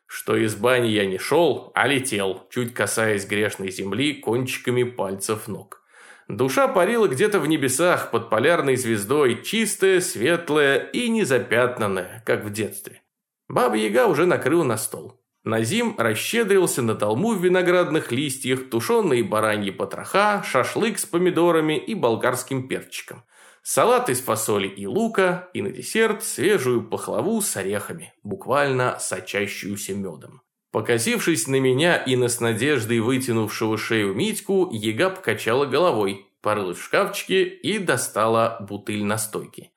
что из бани я не шел, а летел, чуть касаясь грешной земли кончиками пальцев ног. Душа парила где-то в небесах под полярной звездой, чистая, светлая и незапятнанная, как в детстве. Баба-яга уже накрыла на стол. Назим расщедрился на толму в виноградных листьях, тушеные бараньи потроха, шашлык с помидорами и болгарским перчиком. Салат из фасоли и лука, и на десерт свежую пахлаву с орехами, буквально сочащуюся медом. Покосившись на меня и на с надеждой вытянувшего шею Митьку, яга покачала головой, порылась в шкафчике и достала бутыль настойки.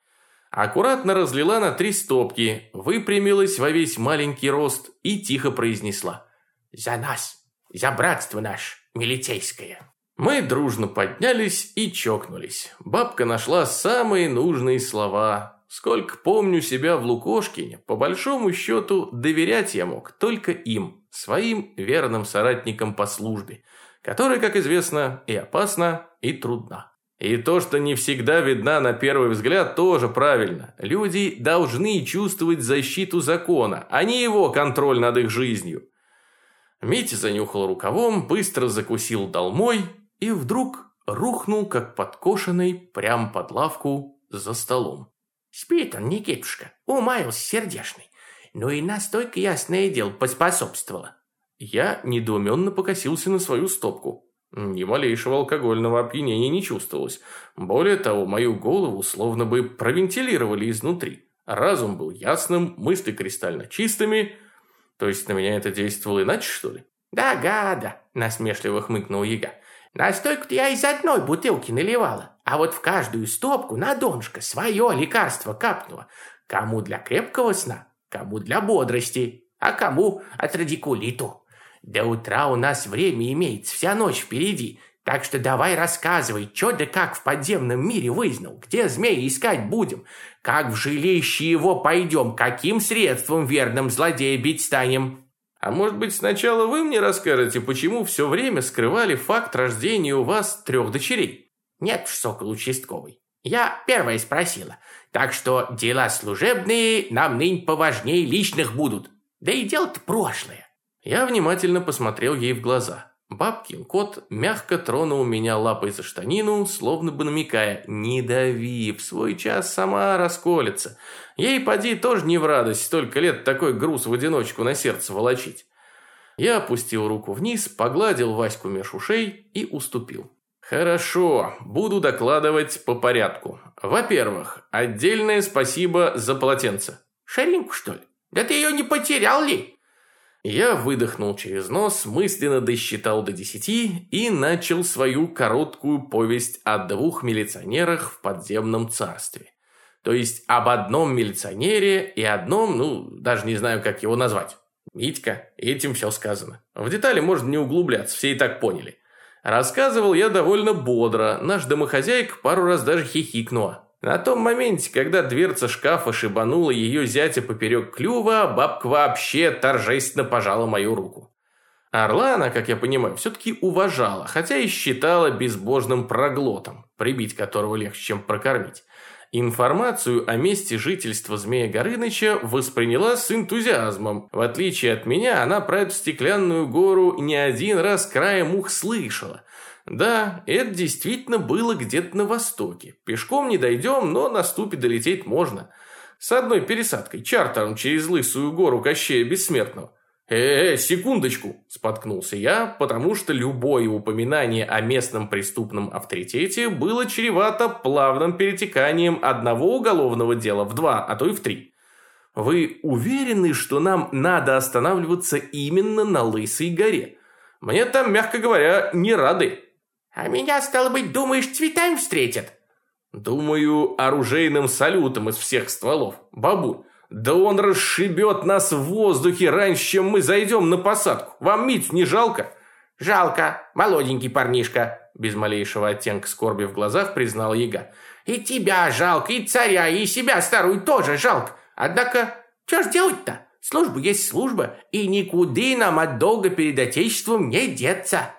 Аккуратно разлила на три стопки, выпрямилась во весь маленький рост и тихо произнесла. «За нас! За братство наш, милицейское!» Мы дружно поднялись и чокнулись. Бабка нашла самые нужные слова. Сколько помню себя в Лукошкине, по большому счету доверять я мог только им, своим верным соратникам по службе, которая, как известно, и опасна, и трудна. И то, что не всегда видна на первый взгляд, тоже правильно. Люди должны чувствовать защиту закона, а не его контроль над их жизнью. Митя занюхал рукавом, быстро закусил долмой и вдруг рухнул, как подкошенный, прямо под лавку за столом. Спит он, Никитушка, умаялся сердешный. Ну и настойка, ясное дело, поспособствовала. Я недоуменно покосился на свою стопку. Ни малейшего алкогольного опьянения не чувствовалось. Более того, мою голову словно бы провентилировали изнутри. Разум был ясным, мысли кристально чистыми. То есть на меня это действовало иначе, что ли? «Да, гада!» – насмешливо хмыкнул яга. «Настойку-то я из одной бутылки наливала, а вот в каждую стопку на донышко свое лекарство капнуло. Кому для крепкого сна, кому для бодрости, а кому от радикулиту». До утра у нас время имеется, вся ночь впереди. Так что давай рассказывай, что да как в подземном мире вызнал, где змея искать будем, как в жилище его пойдем, каким средством верным злодея бить станем». А может быть, сначала вы мне расскажете, почему все время скрывали факт рождения у вас трех дочерей? Нет, сокол участковый. Я первая спросила. Так что дела служебные нам нынь поважнее личных будут. Да и дело-то прошлое. Я внимательно посмотрел ей в глаза. Бабкин кот мягко тронул меня лапой за штанину, словно бы намекая «Не дави, в свой час сама расколется». Ей, поди, тоже не в радость столько лет такой груз в одиночку на сердце волочить. Я опустил руку вниз, погладил Ваську меж ушей и уступил. Хорошо, буду докладывать по порядку. Во-первых, отдельное спасибо за полотенце. Шаринку, что ли? Да ты ее не потерял ли? Я выдохнул через нос, мысленно досчитал до десяти и начал свою короткую повесть о двух милиционерах в подземном царстве. То есть об одном милиционере и одном, ну, даже не знаю, как его назвать. Митька, этим все сказано. В детали можно не углубляться, все и так поняли. Рассказывал я довольно бодро, наш домохозяйка пару раз даже хихикнула. На том моменте, когда дверца шкафа шибанула ее зятя поперек клюва, бабка вообще торжественно пожала мою руку. Орла она, как я понимаю, все-таки уважала, хотя и считала безбожным проглотом, прибить которого легче, чем прокормить. Информацию о месте жительства Змея Горыныча восприняла с энтузиазмом. В отличие от меня, она про эту стеклянную гору не один раз краем ух слышала. Да, это действительно было где-то на востоке. Пешком не дойдем, но на ступе долететь можно. С одной пересадкой, чартером через Лысую гору Кощея Бессмертного. «Э, -э секундочку!» – споткнулся я, потому что любое упоминание о местном преступном авторитете было чревато плавным перетеканием одного уголовного дела в два, а то и в три. Вы уверены, что нам надо останавливаться именно на Лысой горе? Мне там, мягко говоря, не рады. А меня, стало быть, думаешь, цветами встретят? Думаю, оружейным салютом из всех стволов. Бабуль, да он расшибет нас в воздухе раньше, чем мы зайдем на посадку. Вам Митю не жалко? Жалко, молоденький парнишка, без малейшего оттенка скорби в глазах признал Яга. И тебя жалко, и царя, и себя старую тоже жалко. Однако, что ж делать-то? Служба есть служба, и никуда нам от долга перед Отечеством не деться.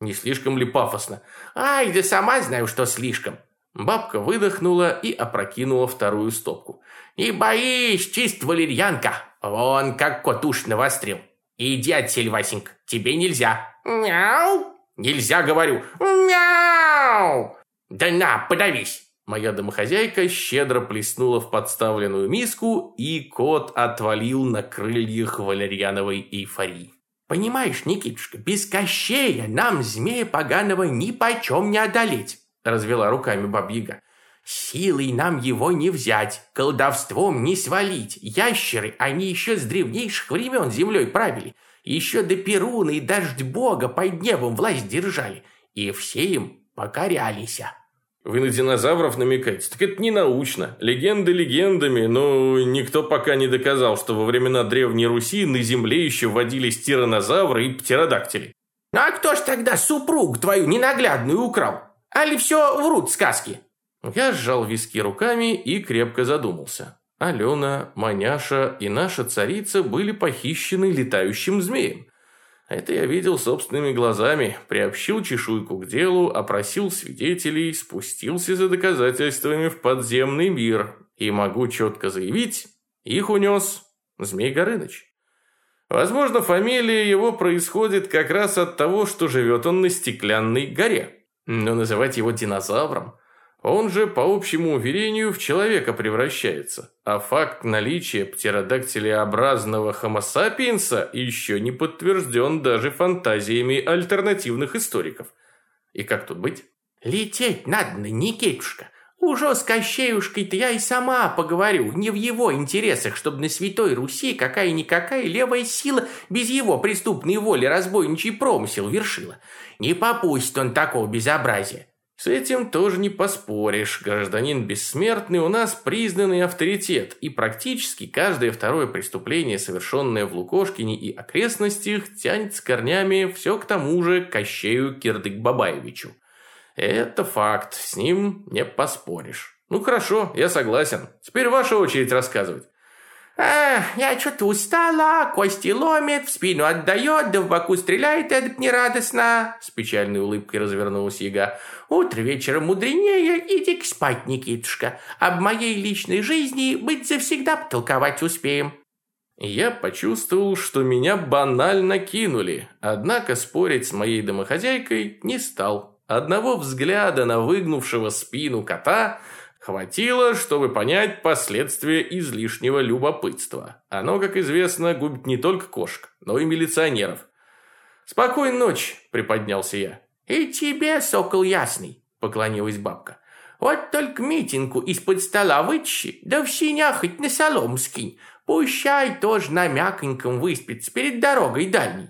Не слишком ли пафосно? Ай, да сама знаю, что слишком. Бабка выдохнула и опрокинула вторую стопку. «Не боись, чист валерьянка! Вон как кот уж навострил! Иди отсель, Васенька, тебе нельзя!» «Мяу!» «Нельзя, говорю!» «Мяу!» «Да на, подавись!» Моя домохозяйка щедро плеснула в подставленную миску, и кот отвалил на крыльях валерьяновой эйфории. «Понимаешь, Никитушка, без кощея нам змея поганого ни почем не одолеть!» Развела руками бабьяга. Силой нам его не взять, колдовством не свалить. Ящеры, они еще с древнейших времен землей правили. Еще до Перуна и дождь бога под небом власть держали. И все им покорялись. Вы на динозавров намекаете? Так это не научно. Легенды легендами, но никто пока не доказал, что во времена Древней Руси на Земле еще водились тиранозавры и птеродактили. А кто ж тогда супруг твою ненаглядную украл? Али все врут сказки? Я сжал виски руками и крепко задумался. Алена, Маняша и наша царица были похищены летающим змеем. Это я видел собственными глазами, приобщил чешуйку к делу, опросил свидетелей, спустился за доказательствами в подземный мир и могу четко заявить, их унес Змей Горыныч. Возможно, фамилия его происходит как раз от того, что живет он на стеклянной горе. Но называть его динозавром он же, по общему уверению, в человека превращается. А факт наличия птеродактилеобразного хомо сапиенса еще не подтвержден даже фантазиями альтернативных историков. И как тут быть? «Лететь надо, Никитушка. Уже с Кощеюшкой-то я и сама поговорю. Не в его интересах, чтобы на Святой Руси какая-никакая левая сила без его преступной воли разбойничий промысел вершила. Не попустит он такого безобразия. С этим тоже не поспоришь. Гражданин бессмертный у нас признанный авторитет, и практически каждое второе преступление, совершенное в Лукошкине и окрестностях, тянет с корнями все к тому же Кощею Кирдык-Бабаевичу. Это факт, с ним не поспоришь. Ну хорошо, я согласен. Теперь ваша очередь рассказывать. Эх, я что-то устала, кости ломит, в спину отдает, да в боку стреляет эдак нерадостно. С печальной улыбкой развернулась яга. Утро вечером мудренее, иди-ка спать, Никитушка. Об моей личной жизни быть завсегда потолковать успеем. Я почувствовал, что меня банально кинули, однако спорить с моей домохозяйкой не стал. Одного взгляда на выгнувшего спину кота – Хватило, чтобы понять последствия излишнего любопытства. Оно, как известно, губит не только кошек, но и милиционеров. «Спокойной ночи», – приподнялся я. «И тебе, сокол ясный», – поклонилась бабка. «Вот только митинку из-под стола вытащи, да в синях хоть на солому скинь. Пущай тоже на мяконьком выспится перед дорогой дальней».